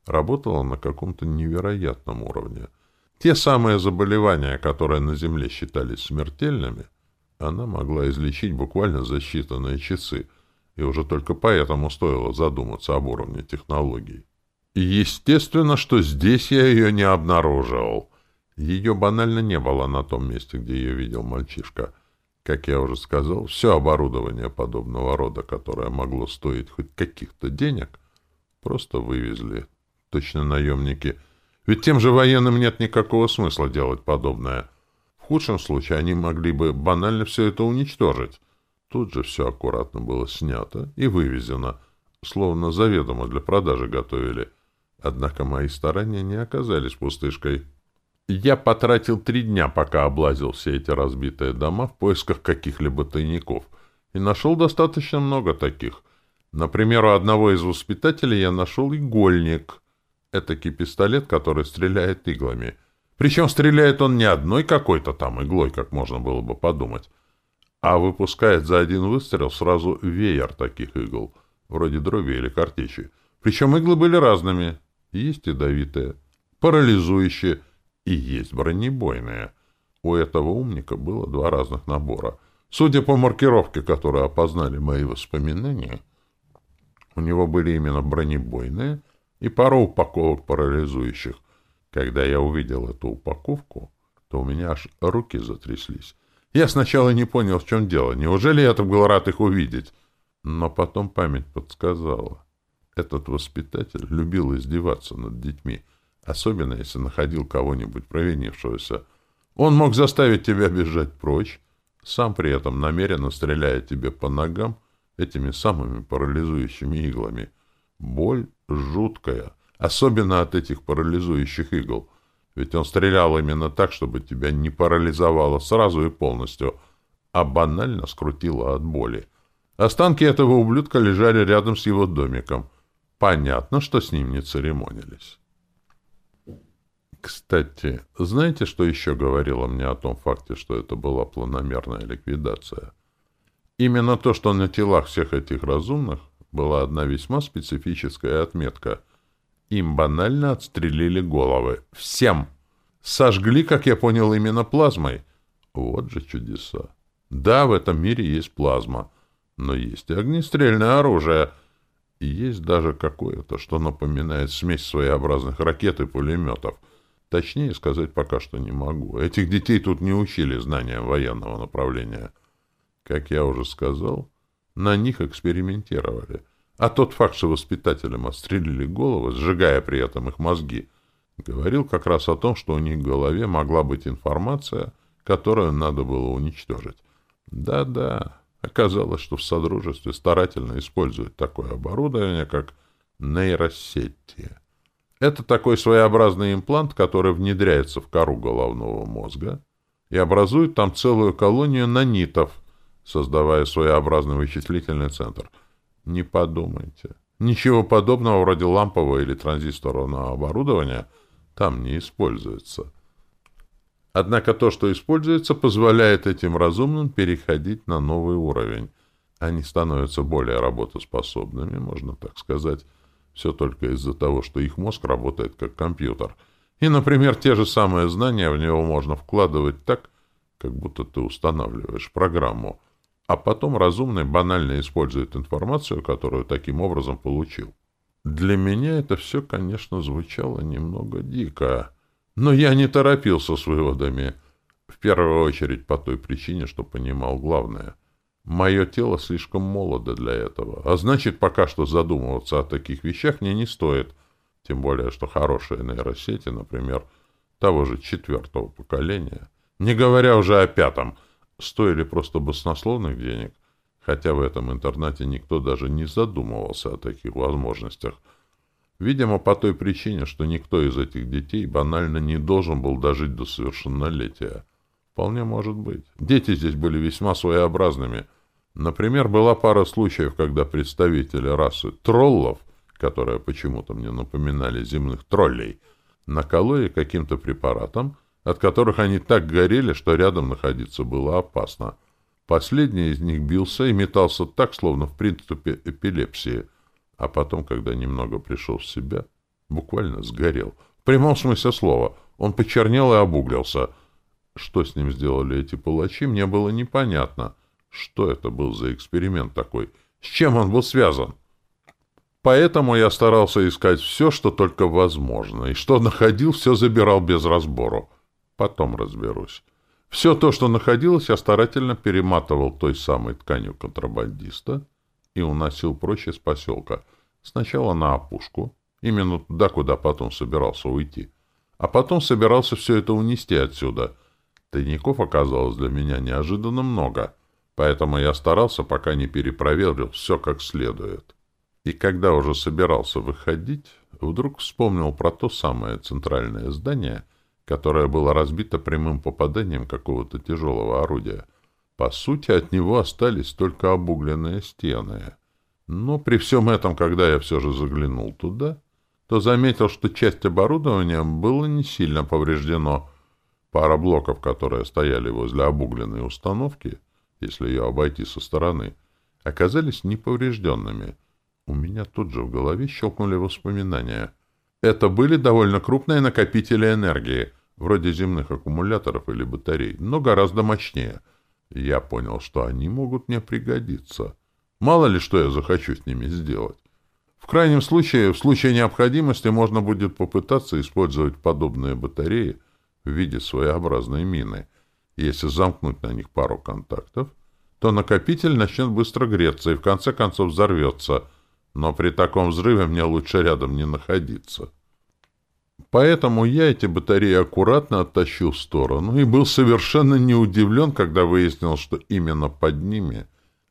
работала на каком-то невероятном уровне — те самые заболевания, которые на Земле считались смертельными, она могла излечить буквально за считанные часы, и уже только поэтому стоило задуматься об уровне технологий. И естественно, что здесь я ее не обнаружил. Ее банально не было на том месте, где ее видел мальчишка. Как я уже сказал, все оборудование подобного рода, которое могло стоить хоть каких-то денег, просто вывезли. Точно наемники — ведь тем же военным нет никакого смысла делать подобное. В худшем случае они могли бы банально все это уничтожить. Тут же все аккуратно было снято и вывезено, словно заведомо для продажи готовили. Однако мои старания не оказались пустышкой. Я потратил три дня, пока облазил все эти разбитые дома в поисках каких-либо тайников, и нашел достаточно много таких. Например, у одного из воспитателей я нашел игольник — Этакий пистолет, который стреляет иглами. Причем стреляет он не одной какой-то там иглой, как можно было бы подумать, а выпускает за один выстрел сразу веер таких игл, вроде дроби или картечи. Причем иглы были разными. Есть ядовитые, парализующие и есть бронебойные. У этого умника было два разных набора. Судя по маркировке, которую опознали мои воспоминания, у него были именно бронебойные — и пару упаковок парализующих. Когда я увидел эту упаковку, то у меня аж руки затряслись. Я сначала не понял, в чем дело. Неужели я так был рад их увидеть? Но потом память подсказала. Этот воспитатель любил издеваться над детьми, особенно если находил кого-нибудь провинившегося. Он мог заставить тебя бежать прочь, сам при этом намеренно стреляя тебе по ногам этими самыми парализующими иглами. Боль жуткая, особенно от этих парализующих игл. Ведь он стрелял именно так, чтобы тебя не парализовало сразу и полностью, а банально скрутило от боли. Останки этого ублюдка лежали рядом с его домиком. Понятно, что с ним не церемонились. Кстати, знаете, что еще говорило мне о том факте, что это была планомерная ликвидация? Именно то, что на телах всех этих разумных была одна весьма специфическая отметка. Им банально отстрелили головы. Всем! Сожгли, как я понял, именно плазмой. Вот же чудеса. Да, в этом мире есть плазма, но есть и огнестрельное оружие. И есть даже какое-то, что напоминает смесь своеобразных ракет и пулеметов — Точнее сказать пока что не могу. Этих детей тут не учили знаниям военного направления. Как я уже сказал, на них экспериментировали. А тот факт, что воспитателям отстрелили головы, сжигая при этом их мозги, говорил как раз о том, что у них в голове могла быть информация, которую надо было уничтожить. Да-да, оказалось, что в Содружестве старательно используют такое оборудование, как нейросети. Это такой своеобразный имплант, который внедряется в кору головного мозга и образует там целую колонию нанитов, создавая своеобразный вычислительный центр. Не подумайте. Ничего подобного вроде лампового или транзисторного оборудования там не используется. Однако то, что используется, позволяет этим разумным переходить на новый уровень. Они становятся более работоспособными, можно так сказать, все только из-за того, что их мозг работает как компьютер. И, например, те же самые знания в него можно вкладывать так, как будто ты устанавливаешь программу, а потом разумный банально использует информацию, которую таким образом получил. Для меня это все, конечно, звучало немного дико, но я не торопился с выводами, в первую очередь по той причине, что понимал главное — Мое тело слишком молодо для этого, а значит, пока что задумываться о таких вещах мне не стоит, тем более, что хорошие нейросети, например, того же четвертого поколения, не говоря уже о пятом, стоили просто баснословных денег, хотя в этом интернате никто даже не задумывался о таких возможностях. Видимо, по той причине, что никто из этих детей банально не должен был дожить до совершеннолетия. Вполне может быть. Дети здесь были весьма своеобразными. Например, была пара случаев, когда представители расы троллов, которые почему-то мне напоминали земных троллей, накололи каким-то препаратом, от которых они так горели, что рядом находиться было опасно. Последний из них бился и метался так, словно в приступе эпилепсии, а потом, когда немного пришел в себя, буквально сгорел. В прямом смысле слова. Он почернел и обуглился — что с ним сделали эти палачи, мне было непонятно. Что это был за эксперимент такой? С чем он был связан? Поэтому я старался искать все, что только возможно, и что находил, все забирал без разбору. Потом разберусь. Все то, что находилось, я старательно перематывал той самой тканью контрабандиста и уносил прочь из поселка. Сначала на опушку, именно туда, куда потом собирался уйти. А потом собирался все это унести отсюда — Тайников оказалось для меня неожиданно много, поэтому я старался, пока не перепроверил все как следует. И когда уже собирался выходить, вдруг вспомнил про то самое центральное здание, которое было разбито прямым попаданием какого-то тяжелого орудия. По сути, от него остались только обугленные стены. Но при всем этом, когда я все же заглянул туда, то заметил, что часть оборудования была не сильно повреждена, Пара блоков, которые стояли возле обугленной установки, если ее обойти со стороны, оказались неповрежденными. У меня тут же в голове щелкнули воспоминания. Это были довольно крупные накопители энергии, вроде земных аккумуляторов или батарей, но гораздо мощнее. Я понял, что они могут мне пригодиться. Мало ли, что я захочу с ними сделать. В крайнем случае, в случае необходимости можно будет попытаться использовать подобные батареи в виде своеобразной мины. Если замкнуть на них пару контактов, то накопитель начнет быстро греться и в конце концов взорвется, но при таком взрыве мне лучше рядом не находиться. Поэтому я эти батареи аккуратно оттащил в сторону и был совершенно не удивлен, когда выяснил, что именно под ними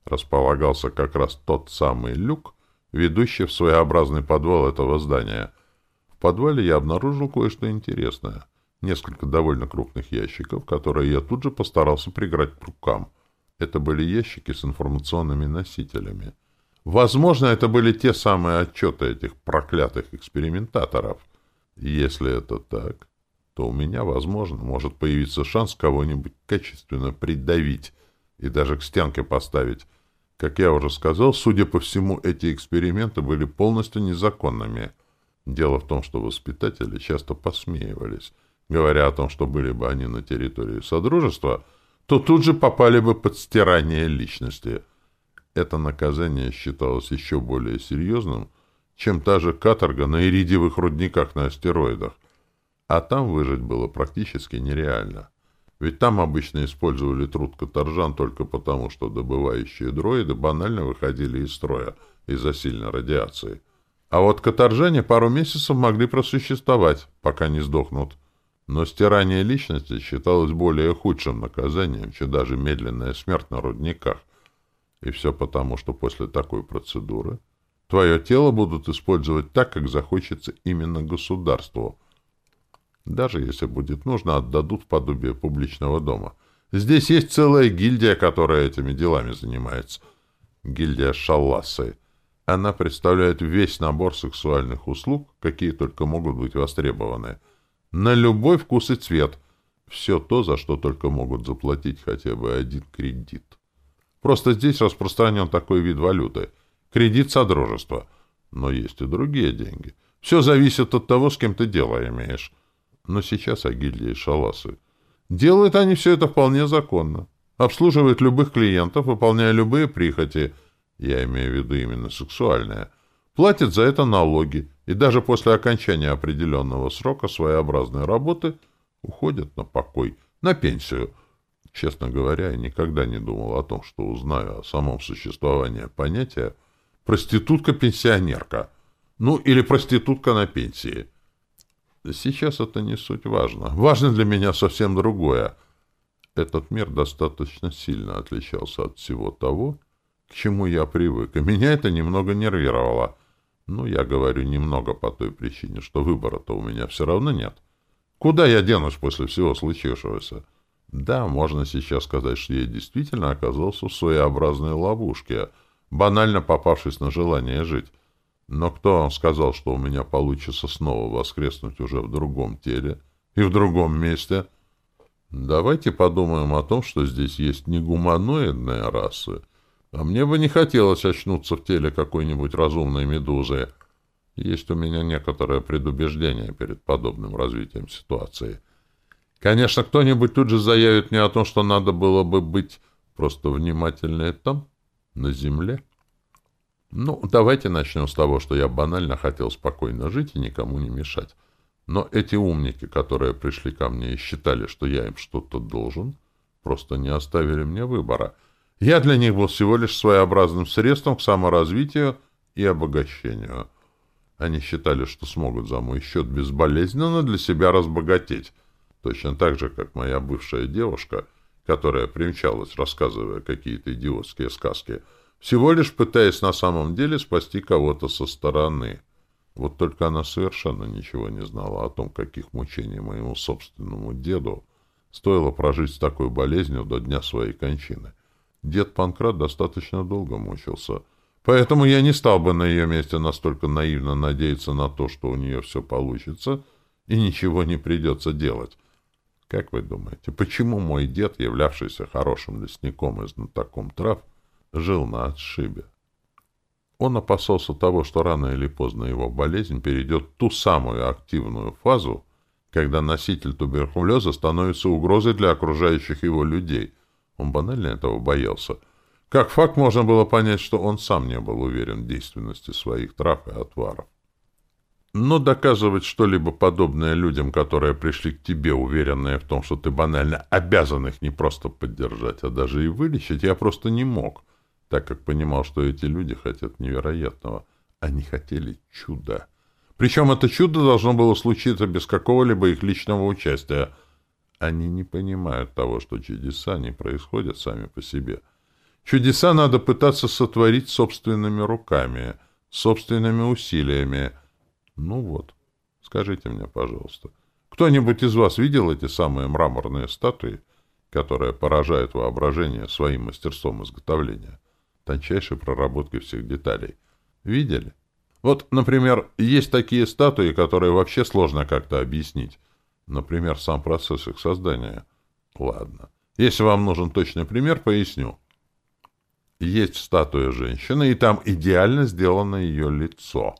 располагался как раз тот самый люк, ведущий в своеобразный подвал этого здания. В подвале я обнаружил кое-что интересное. Несколько довольно крупных ящиков, которые я тут же постарался приграть к рукам. Это были ящики с информационными носителями. Возможно, это были те самые отчеты этих проклятых экспериментаторов. если это так, то у меня, возможно, может появиться шанс кого-нибудь качественно придавить и даже к стенке поставить, как я уже сказал, судя по всему, эти эксперименты были полностью незаконными. Дело в том, что воспитатели часто посмеивались, говоря о том, что были бы они на территории Содружества, то тут же попали бы под стирание личности. Это наказание считалось еще более серьезным, чем та же каторга на иридиевых рудниках на астероидах. А там выжить было практически нереально. Ведь там обычно использовали труд каторжан только потому, что добывающие дроиды банально выходили из строя из-за сильной радиации. А вот каторжане пару месяцев могли просуществовать, пока не сдохнут. Но стирание личности считалось более худшим наказанием, чем даже медленная смерть на рудниках. И все потому, что после такой процедуры твое тело будут использовать так, как захочется именно государству, даже если будет нужно, отдадут в подобие публичного дома. Здесь есть целая гильдия, которая этими делами занимается. Гильдия Шалласы. Она представляет весь набор сексуальных услуг, какие только могут быть востребованы. На любой вкус и цвет. Все то, за что только могут заплатить хотя бы один кредит. Просто здесь распространен такой вид валюты. Кредит Содружества. Но есть и другие деньги. Все зависит от того, с кем ты дело имеешь но сейчас о гильдии Шаласы. Делают они все это вполне законно. Обслуживают любых клиентов, выполняя любые прихоти, я имею в виду именно сексуальные, платят за это налоги, и даже после окончания определенного срока своеобразной работы уходят на покой, на пенсию. Честно говоря, я никогда не думал о том, что узнаю о самом существовании понятия «проститутка-пенсионерка», ну или «проститутка на пенсии». Сейчас это не суть важно. Важно для меня совсем другое. Этот мир достаточно сильно отличался от всего того, к чему я привык, и меня это немного нервировало. Ну, я говорю немного по той причине, что выбора-то у меня все равно нет. Куда я денусь после всего случившегося? Да, можно сейчас сказать, что я действительно оказался в своеобразной ловушке, банально попавшись на желание жить. Но кто вам сказал, что у меня получится снова воскреснуть уже в другом теле и в другом месте? Давайте подумаем о том, что здесь есть не гуманоидные расы, а мне бы не хотелось очнуться в теле какой-нибудь разумной медузы. Есть у меня некоторое предубеждение перед подобным развитием ситуации. Конечно, кто-нибудь тут же заявит мне о том, что надо было бы быть просто внимательнее там, на земле. Ну, давайте начнем с того, что я банально хотел спокойно жить и никому не мешать. Но эти умники, которые пришли ко мне и считали, что я им что-то должен, просто не оставили мне выбора. Я для них был всего лишь своеобразным средством к саморазвитию и обогащению. Они считали, что смогут за мой счет безболезненно для себя разбогатеть. Точно так же, как моя бывшая девушка, которая примчалась, рассказывая какие-то идиотские сказки — всего лишь пытаясь на самом деле спасти кого-то со стороны. Вот только она совершенно ничего не знала о том, каких мучений моему собственному деду стоило прожить с такой болезнью до дня своей кончины. Дед Панкрат достаточно долго мучился, поэтому я не стал бы на ее месте настолько наивно надеяться на то, что у нее все получится и ничего не придется делать. Как вы думаете, почему мой дед, являвшийся хорошим лесником и знатоком трав, жил на отшибе. Он опасался того, что рано или поздно его болезнь перейдет в ту самую активную фазу, когда носитель туберкулеза становится угрозой для окружающих его людей. Он банально этого боялся. Как факт можно было понять, что он сам не был уверен в действенности своих трав и отваров. Но доказывать что-либо подобное людям, которые пришли к тебе, уверенные в том, что ты банально обязан их не просто поддержать, а даже и вылечить, я просто не мог, так как понимал, что эти люди хотят невероятного. Они хотели чуда. Причем это чудо должно было случиться без какого-либо их личного участия. Они не понимают того, что чудеса не происходят сами по себе. Чудеса надо пытаться сотворить собственными руками, собственными усилиями — ну вот, скажите мне, пожалуйста, кто-нибудь из вас видел эти самые мраморные статуи, которые поражают воображение своим мастерством изготовления, тончайшей проработкой всех деталей? Видели? Вот, например, есть такие статуи, которые вообще сложно как-то объяснить. Например, сам процесс их создания. Ладно. Если вам нужен точный пример, поясню. Есть статуя женщины, и там идеально сделано ее лицо.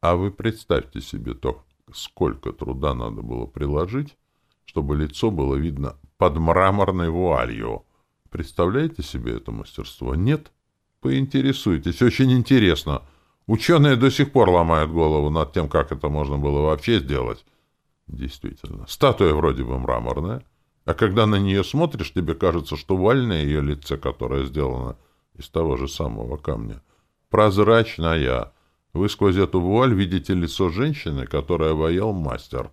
А вы представьте себе то, сколько труда надо было приложить, чтобы лицо было видно под мраморной вуалью. Представляете себе это мастерство? Нет? Поинтересуйтесь. Очень интересно. Ученые до сих пор ломают голову над тем, как это можно было вообще сделать. Действительно. Статуя вроде бы мраморная, а когда на нее смотришь, тебе кажется, что вуаль на ее лице, которая сделана из того же самого камня, прозрачная, вы сквозь эту вуаль видите лицо женщины, которая воял мастер.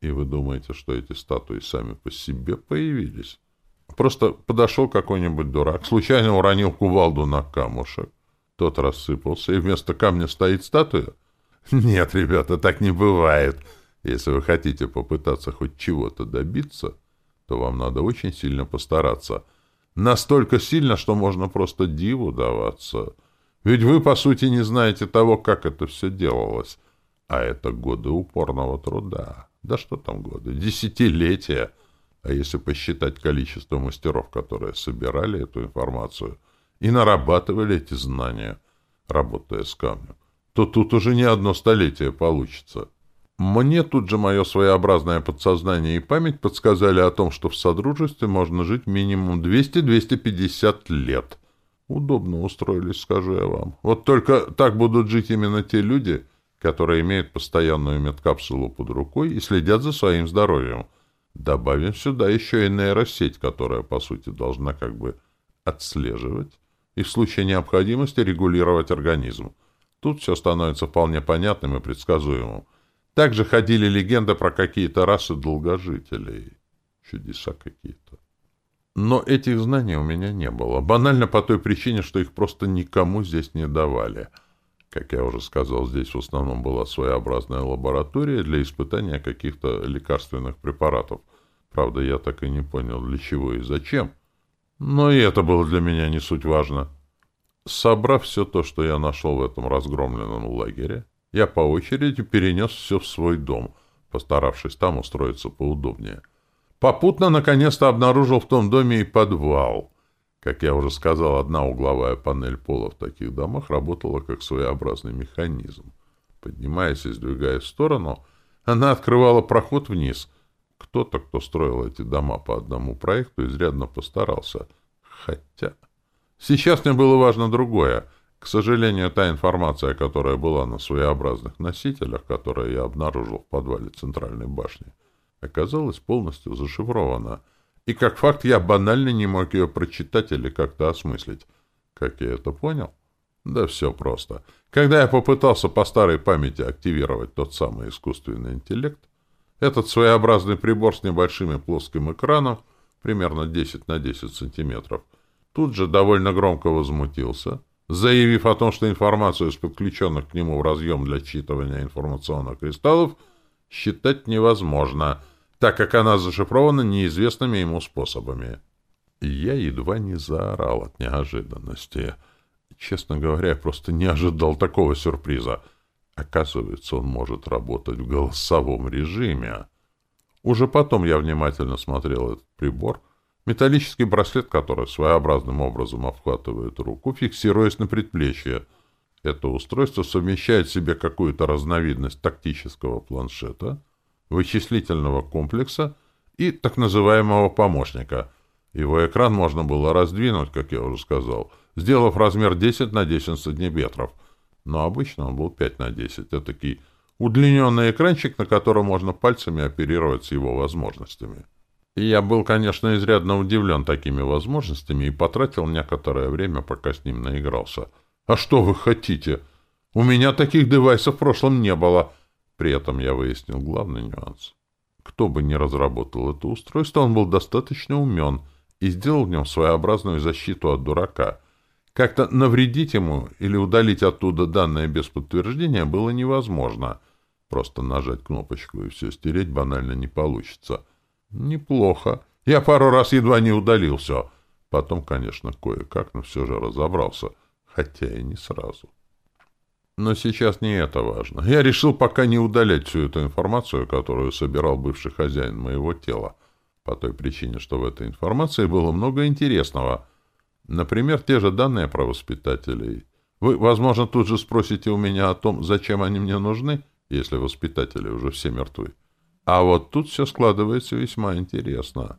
И вы думаете, что эти статуи сами по себе появились? Просто подошел какой-нибудь дурак, случайно уронил кувалду на камушек. Тот рассыпался, и вместо камня стоит статуя? Нет, ребята, так не бывает. Если вы хотите попытаться хоть чего-то добиться, то вам надо очень сильно постараться. Настолько сильно, что можно просто диву даваться — ведь вы, по сути, не знаете того, как это все делалось. А это годы упорного труда. Да что там годы? Десятилетия. А если посчитать количество мастеров, которые собирали эту информацию и нарабатывали эти знания, работая с камнем, то тут уже не одно столетие получится. Мне тут же мое своеобразное подсознание и память подсказали о том, что в Содружестве можно жить минимум 200-250 лет — Удобно устроились, скажу я вам. Вот только так будут жить именно те люди, которые имеют постоянную медкапсулу под рукой и следят за своим здоровьем. Добавим сюда еще и нейросеть, которая, по сути, должна как бы отслеживать и в случае необходимости регулировать организм. Тут все становится вполне понятным и предсказуемым. Также ходили легенды про какие-то расы долгожителей. Чудеса какие-то. Но этих знаний у меня не было. Банально по той причине, что их просто никому здесь не давали. Как я уже сказал, здесь в основном была своеобразная лаборатория для испытания каких-то лекарственных препаратов. Правда, я так и не понял, для чего и зачем. Но и это было для меня не суть важно. Собрав все то, что я нашел в этом разгромленном лагере, я по очереди перенес все в свой дом, постаравшись там устроиться поудобнее — Попутно, наконец-то, обнаружил в том доме и подвал. Как я уже сказал, одна угловая панель пола в таких домах работала как своеобразный механизм. Поднимаясь и сдвигаясь в сторону, она открывала проход вниз. Кто-то, кто строил эти дома по одному проекту, изрядно постарался. Хотя... Сейчас мне было важно другое. К сожалению, та информация, которая была на своеобразных носителях, которые я обнаружил в подвале центральной башни, — оказалась полностью зашифрована, и как факт я банально не мог ее прочитать или как-то осмыслить. Как я это понял? Да все просто. Когда я попытался по старой памяти активировать тот самый искусственный интеллект, этот своеобразный прибор с небольшим плоским экраном, примерно 10 на 10 сантиметров, тут же довольно громко возмутился, заявив о том, что информацию из подключенных к нему в разъем для считывания информационных кристаллов считать невозможно — так как она зашифрована неизвестными ему способами. Я едва не заорал от неожиданности. Честно говоря, я просто не ожидал такого сюрприза. Оказывается, он может работать в голосовом режиме. Уже потом я внимательно смотрел этот прибор. Металлический браслет, который своеобразным образом обхватывает руку, фиксируясь на предплечье. Это устройство совмещает в себе какую-то разновидность тактического планшета — вычислительного комплекса и так называемого помощника. Его экран можно было раздвинуть, как я уже сказал, сделав размер 10 на 10 сантиметров. Но обычно он был 5 на 10. Это такой удлиненный экранчик, на котором можно пальцами оперировать с его возможностями. Я был, конечно, изрядно удивлен такими возможностями и потратил некоторое время, пока с ним наигрался. «А что вы хотите? У меня таких девайсов в прошлом не было!» При этом я выяснил главный нюанс. Кто бы ни разработал это устройство, он был достаточно умен и сделал в нем своеобразную защиту от дурака. Как-то навредить ему или удалить оттуда данные без подтверждения было невозможно. Просто нажать кнопочку и все стереть банально не получится. Неплохо. Я пару раз едва не удалил все. Потом, конечно, кое-как, но все же разобрался. Хотя и не сразу. Но сейчас не это важно. Я решил пока не удалять всю эту информацию, которую собирал бывший хозяин моего тела. По той причине, что в этой информации было много интересного. Например, те же данные про воспитателей. Вы, возможно, тут же спросите у меня о том, зачем они мне нужны, если воспитатели уже все мертвы. А вот тут все складывается весьма интересно.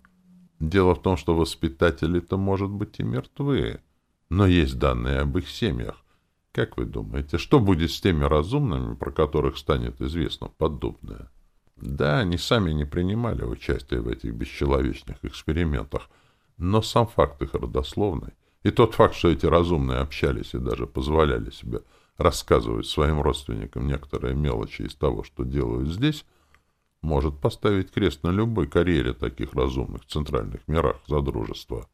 Дело в том, что воспитатели-то, может быть, и мертвы. Но есть данные об их семьях. Как вы думаете, что будет с теми разумными, про которых станет известно подобное? Да, они сами не принимали участие в этих бесчеловечных экспериментах, но сам факт их родословный, и тот факт, что эти разумные общались и даже позволяли себе рассказывать своим родственникам некоторые мелочи из того, что делают здесь, может поставить крест на любой карьере таких разумных в центральных мирах Задружества.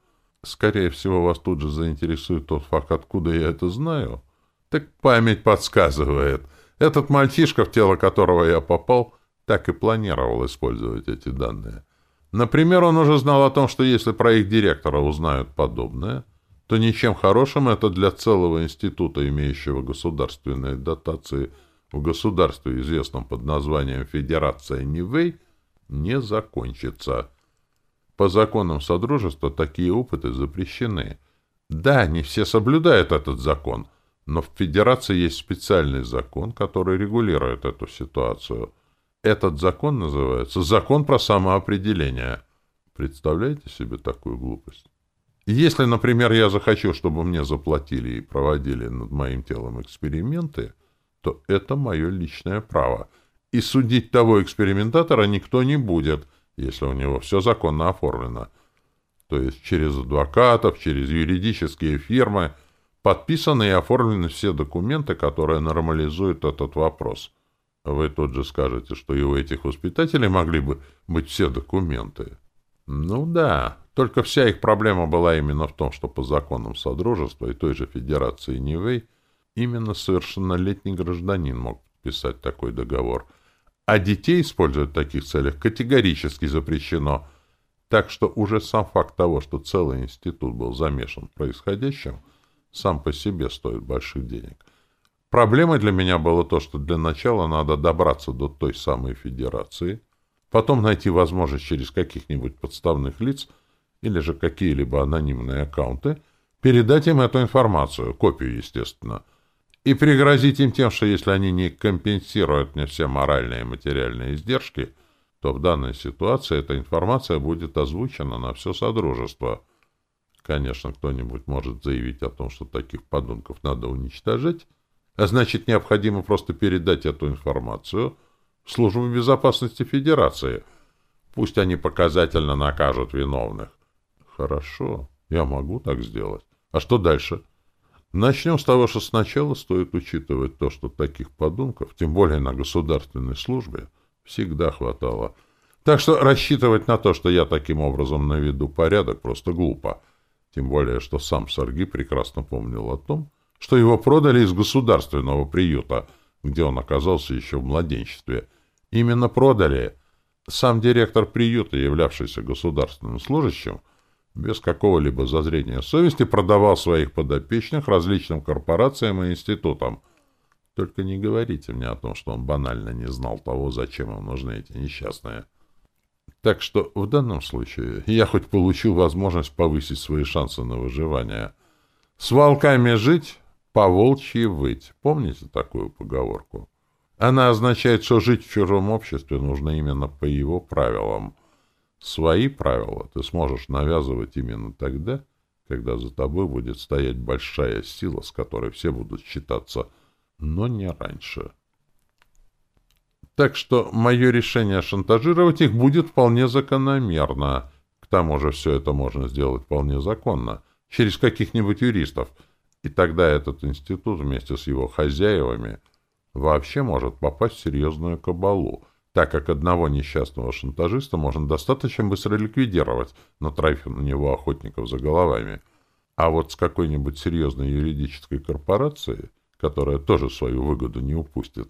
Скорее всего, вас тут же заинтересует тот факт, откуда я это знаю — так память подсказывает. Этот мальчишка, в тело которого я попал, так и планировал использовать эти данные. Например, он уже знал о том, что если про их директора узнают подобное, то ничем хорошим это для целого института, имеющего государственные дотации в государстве, известном под названием Федерация Нивэй, не закончится. По законам Содружества такие опыты запрещены. Да, не все соблюдают этот закон — но в Федерации есть специальный закон, который регулирует эту ситуацию. Этот закон называется «Закон про самоопределение». Представляете себе такую глупость? Если, например, я захочу, чтобы мне заплатили и проводили над моим телом эксперименты, то это мое личное право. И судить того экспериментатора никто не будет, если у него все законно оформлено. То есть через адвокатов, через юридические фирмы – Подписаны и оформлены все документы, которые нормализуют этот вопрос. Вы тут же скажете, что и у этих воспитателей могли бы быть все документы. Ну да, только вся их проблема была именно в том, что по законам Содружества и той же Федерации Нивэй именно совершеннолетний гражданин мог подписать такой договор. А детей использовать в таких целях категорически запрещено. Так что уже сам факт того, что целый институт был замешан в происходящем – сам по себе стоит больших денег. Проблемой для меня было то, что для начала надо добраться до той самой федерации, потом найти возможность через каких-нибудь подставных лиц или же какие-либо анонимные аккаунты передать им эту информацию, копию, естественно, и пригрозить им тем, что если они не компенсируют мне все моральные и материальные издержки, то в данной ситуации эта информация будет озвучена на все Содружество — Конечно, кто-нибудь может заявить о том, что таких подонков надо уничтожать, а значит, необходимо просто передать эту информацию в Службу безопасности Федерации. Пусть они показательно накажут виновных. Хорошо, я могу так сделать. А что дальше? Начнем с того, что сначала стоит учитывать то, что таких подонков, тем более на государственной службе, всегда хватало. Так что рассчитывать на то, что я таким образом наведу порядок, просто глупо. Тем более, что сам Сарги прекрасно помнил о том, что его продали из государственного приюта, где он оказался еще в младенчестве. Именно продали. Сам директор приюта, являвшийся государственным служащим, без какого-либо зазрения совести продавал своих подопечных различным корпорациям и институтам. Только не говорите мне о том, что он банально не знал того, зачем им нужны эти несчастные. Так что в данном случае я хоть получил возможность повысить свои шансы на выживание. С волками жить, по волчьи выть. Помните такую поговорку? Она означает, что жить в чужом обществе нужно именно по его правилам. Свои правила ты сможешь навязывать именно тогда, когда за тобой будет стоять большая сила, с которой все будут считаться, но не раньше. Так что мое решение шантажировать их будет вполне закономерно. К тому же все это можно сделать вполне законно, через каких-нибудь юристов. И тогда этот институт вместе с его хозяевами вообще может попасть в серьезную кабалу, так как одного несчастного шантажиста можно достаточно быстро ликвидировать, натравив на него охотников за головами. А вот с какой-нибудь серьезной юридической корпорацией, которая тоже свою выгоду не упустит,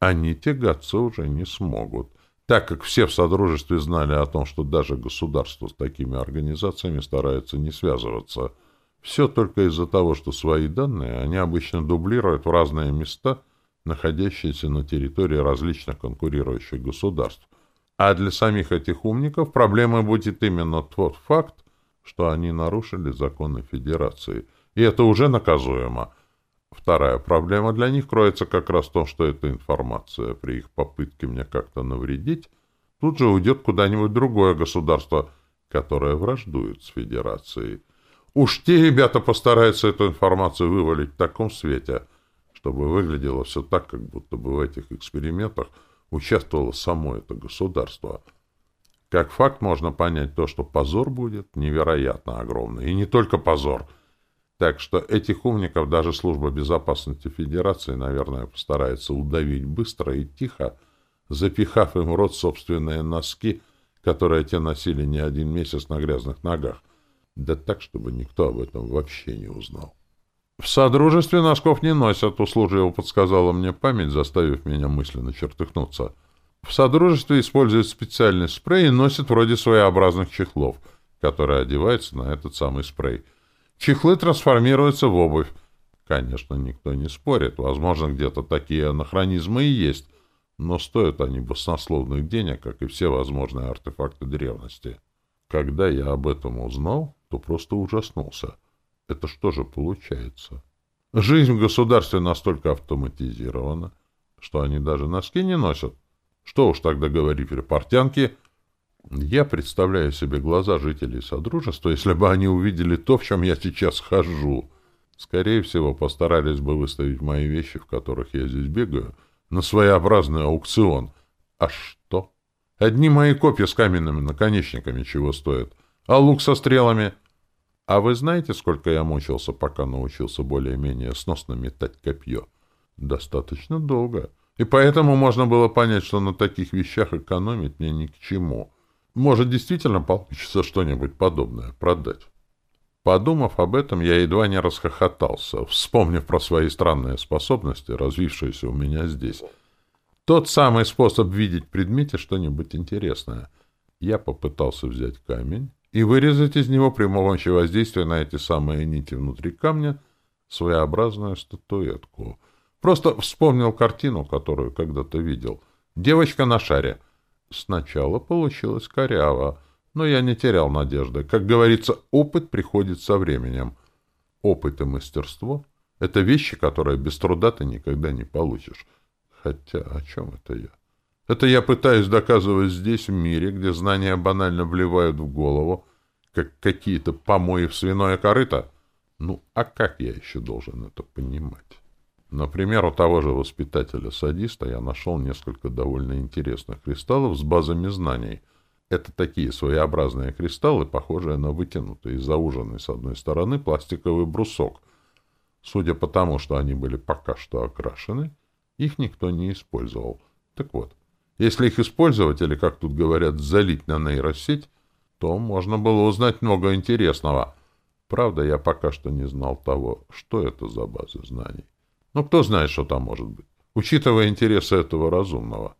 они тягаться уже не смогут, так как все в Содружестве знали о том, что даже государство с такими организациями старается не связываться. Все только из-за того, что свои данные они обычно дублируют в разные места, находящиеся на территории различных конкурирующих государств. А для самих этих умников проблемой будет именно тот факт, что они нарушили законы Федерации. И это уже наказуемо. Вторая проблема для них кроется как раз в том, что эта информация при их попытке мне как-то навредить тут же уйдет куда-нибудь другое государство, которое враждует с Федерацией. Уж те ребята постараются эту информацию вывалить в таком свете, чтобы выглядело все так, как будто бы в этих экспериментах участвовало само это государство. Как факт можно понять то, что позор будет невероятно огромный. И не только позор — так что этих умников даже служба безопасности Федерации, наверное, постарается удавить быстро и тихо, запихав им в рот собственные носки, которые те носили не один месяц на грязных ногах. Да так, чтобы никто об этом вообще не узнал. В Содружестве носков не носят, услужливо подсказала мне память, заставив меня мысленно чертыхнуться. В Содружестве используют специальный спрей и носят вроде своеобразных чехлов, которые одеваются на этот самый спрей — Чехлы трансформируются в обувь. Конечно, никто не спорит. Возможно, где-то такие анахронизмы и есть. Но стоят они баснословных денег, как и все возможные артефакты древности. Когда я об этом узнал, то просто ужаснулся. Это что же получается? Жизнь в государстве настолько автоматизирована, что они даже носки не носят. Что уж тогда говорить про я представляю себе глаза жителей Содружества, если бы они увидели то, в чем я сейчас хожу. Скорее всего, постарались бы выставить мои вещи, в которых я здесь бегаю, на своеобразный аукцион. А что? Одни мои копья с каменными наконечниками чего стоят, а лук со стрелами... А вы знаете, сколько я мучился, пока научился более-менее сносно метать копье? Достаточно долго. И поэтому можно было понять, что на таких вещах экономить мне ни к чему. Может, действительно получится что-нибудь подобное продать. Подумав об этом, я едва не расхохотался, вспомнив про свои странные способности, развившиеся у меня здесь. Тот самый способ видеть в предмете что-нибудь интересное. Я попытался взять камень и вырезать из него при помощи воздействия на эти самые нити внутри камня своеобразную статуэтку. Просто вспомнил картину, которую когда-то видел. Девочка на шаре — Сначала получилось коряво, но я не терял надежды. Как говорится, опыт приходит со временем. Опыт и мастерство — это вещи, которые без труда ты никогда не получишь. Хотя о чем это я? Это я пытаюсь доказывать здесь, в мире, где знания банально вливают в голову, как какие-то помои в свиное корыто. Ну, а как я еще должен это понимать? Например, у того же воспитателя-садиста я нашел несколько довольно интересных кристаллов с базами знаний. Это такие своеобразные кристаллы, похожие на вытянутый и зауженный с одной стороны пластиковый брусок. Судя по тому, что они были пока что окрашены, их никто не использовал. Так вот, если их использовать, или, как тут говорят, залить на нейросеть, то можно было узнать много интересного. Правда, я пока что не знал того, что это за базы знаний. Но кто знает, что там может быть, учитывая интересы этого разумного.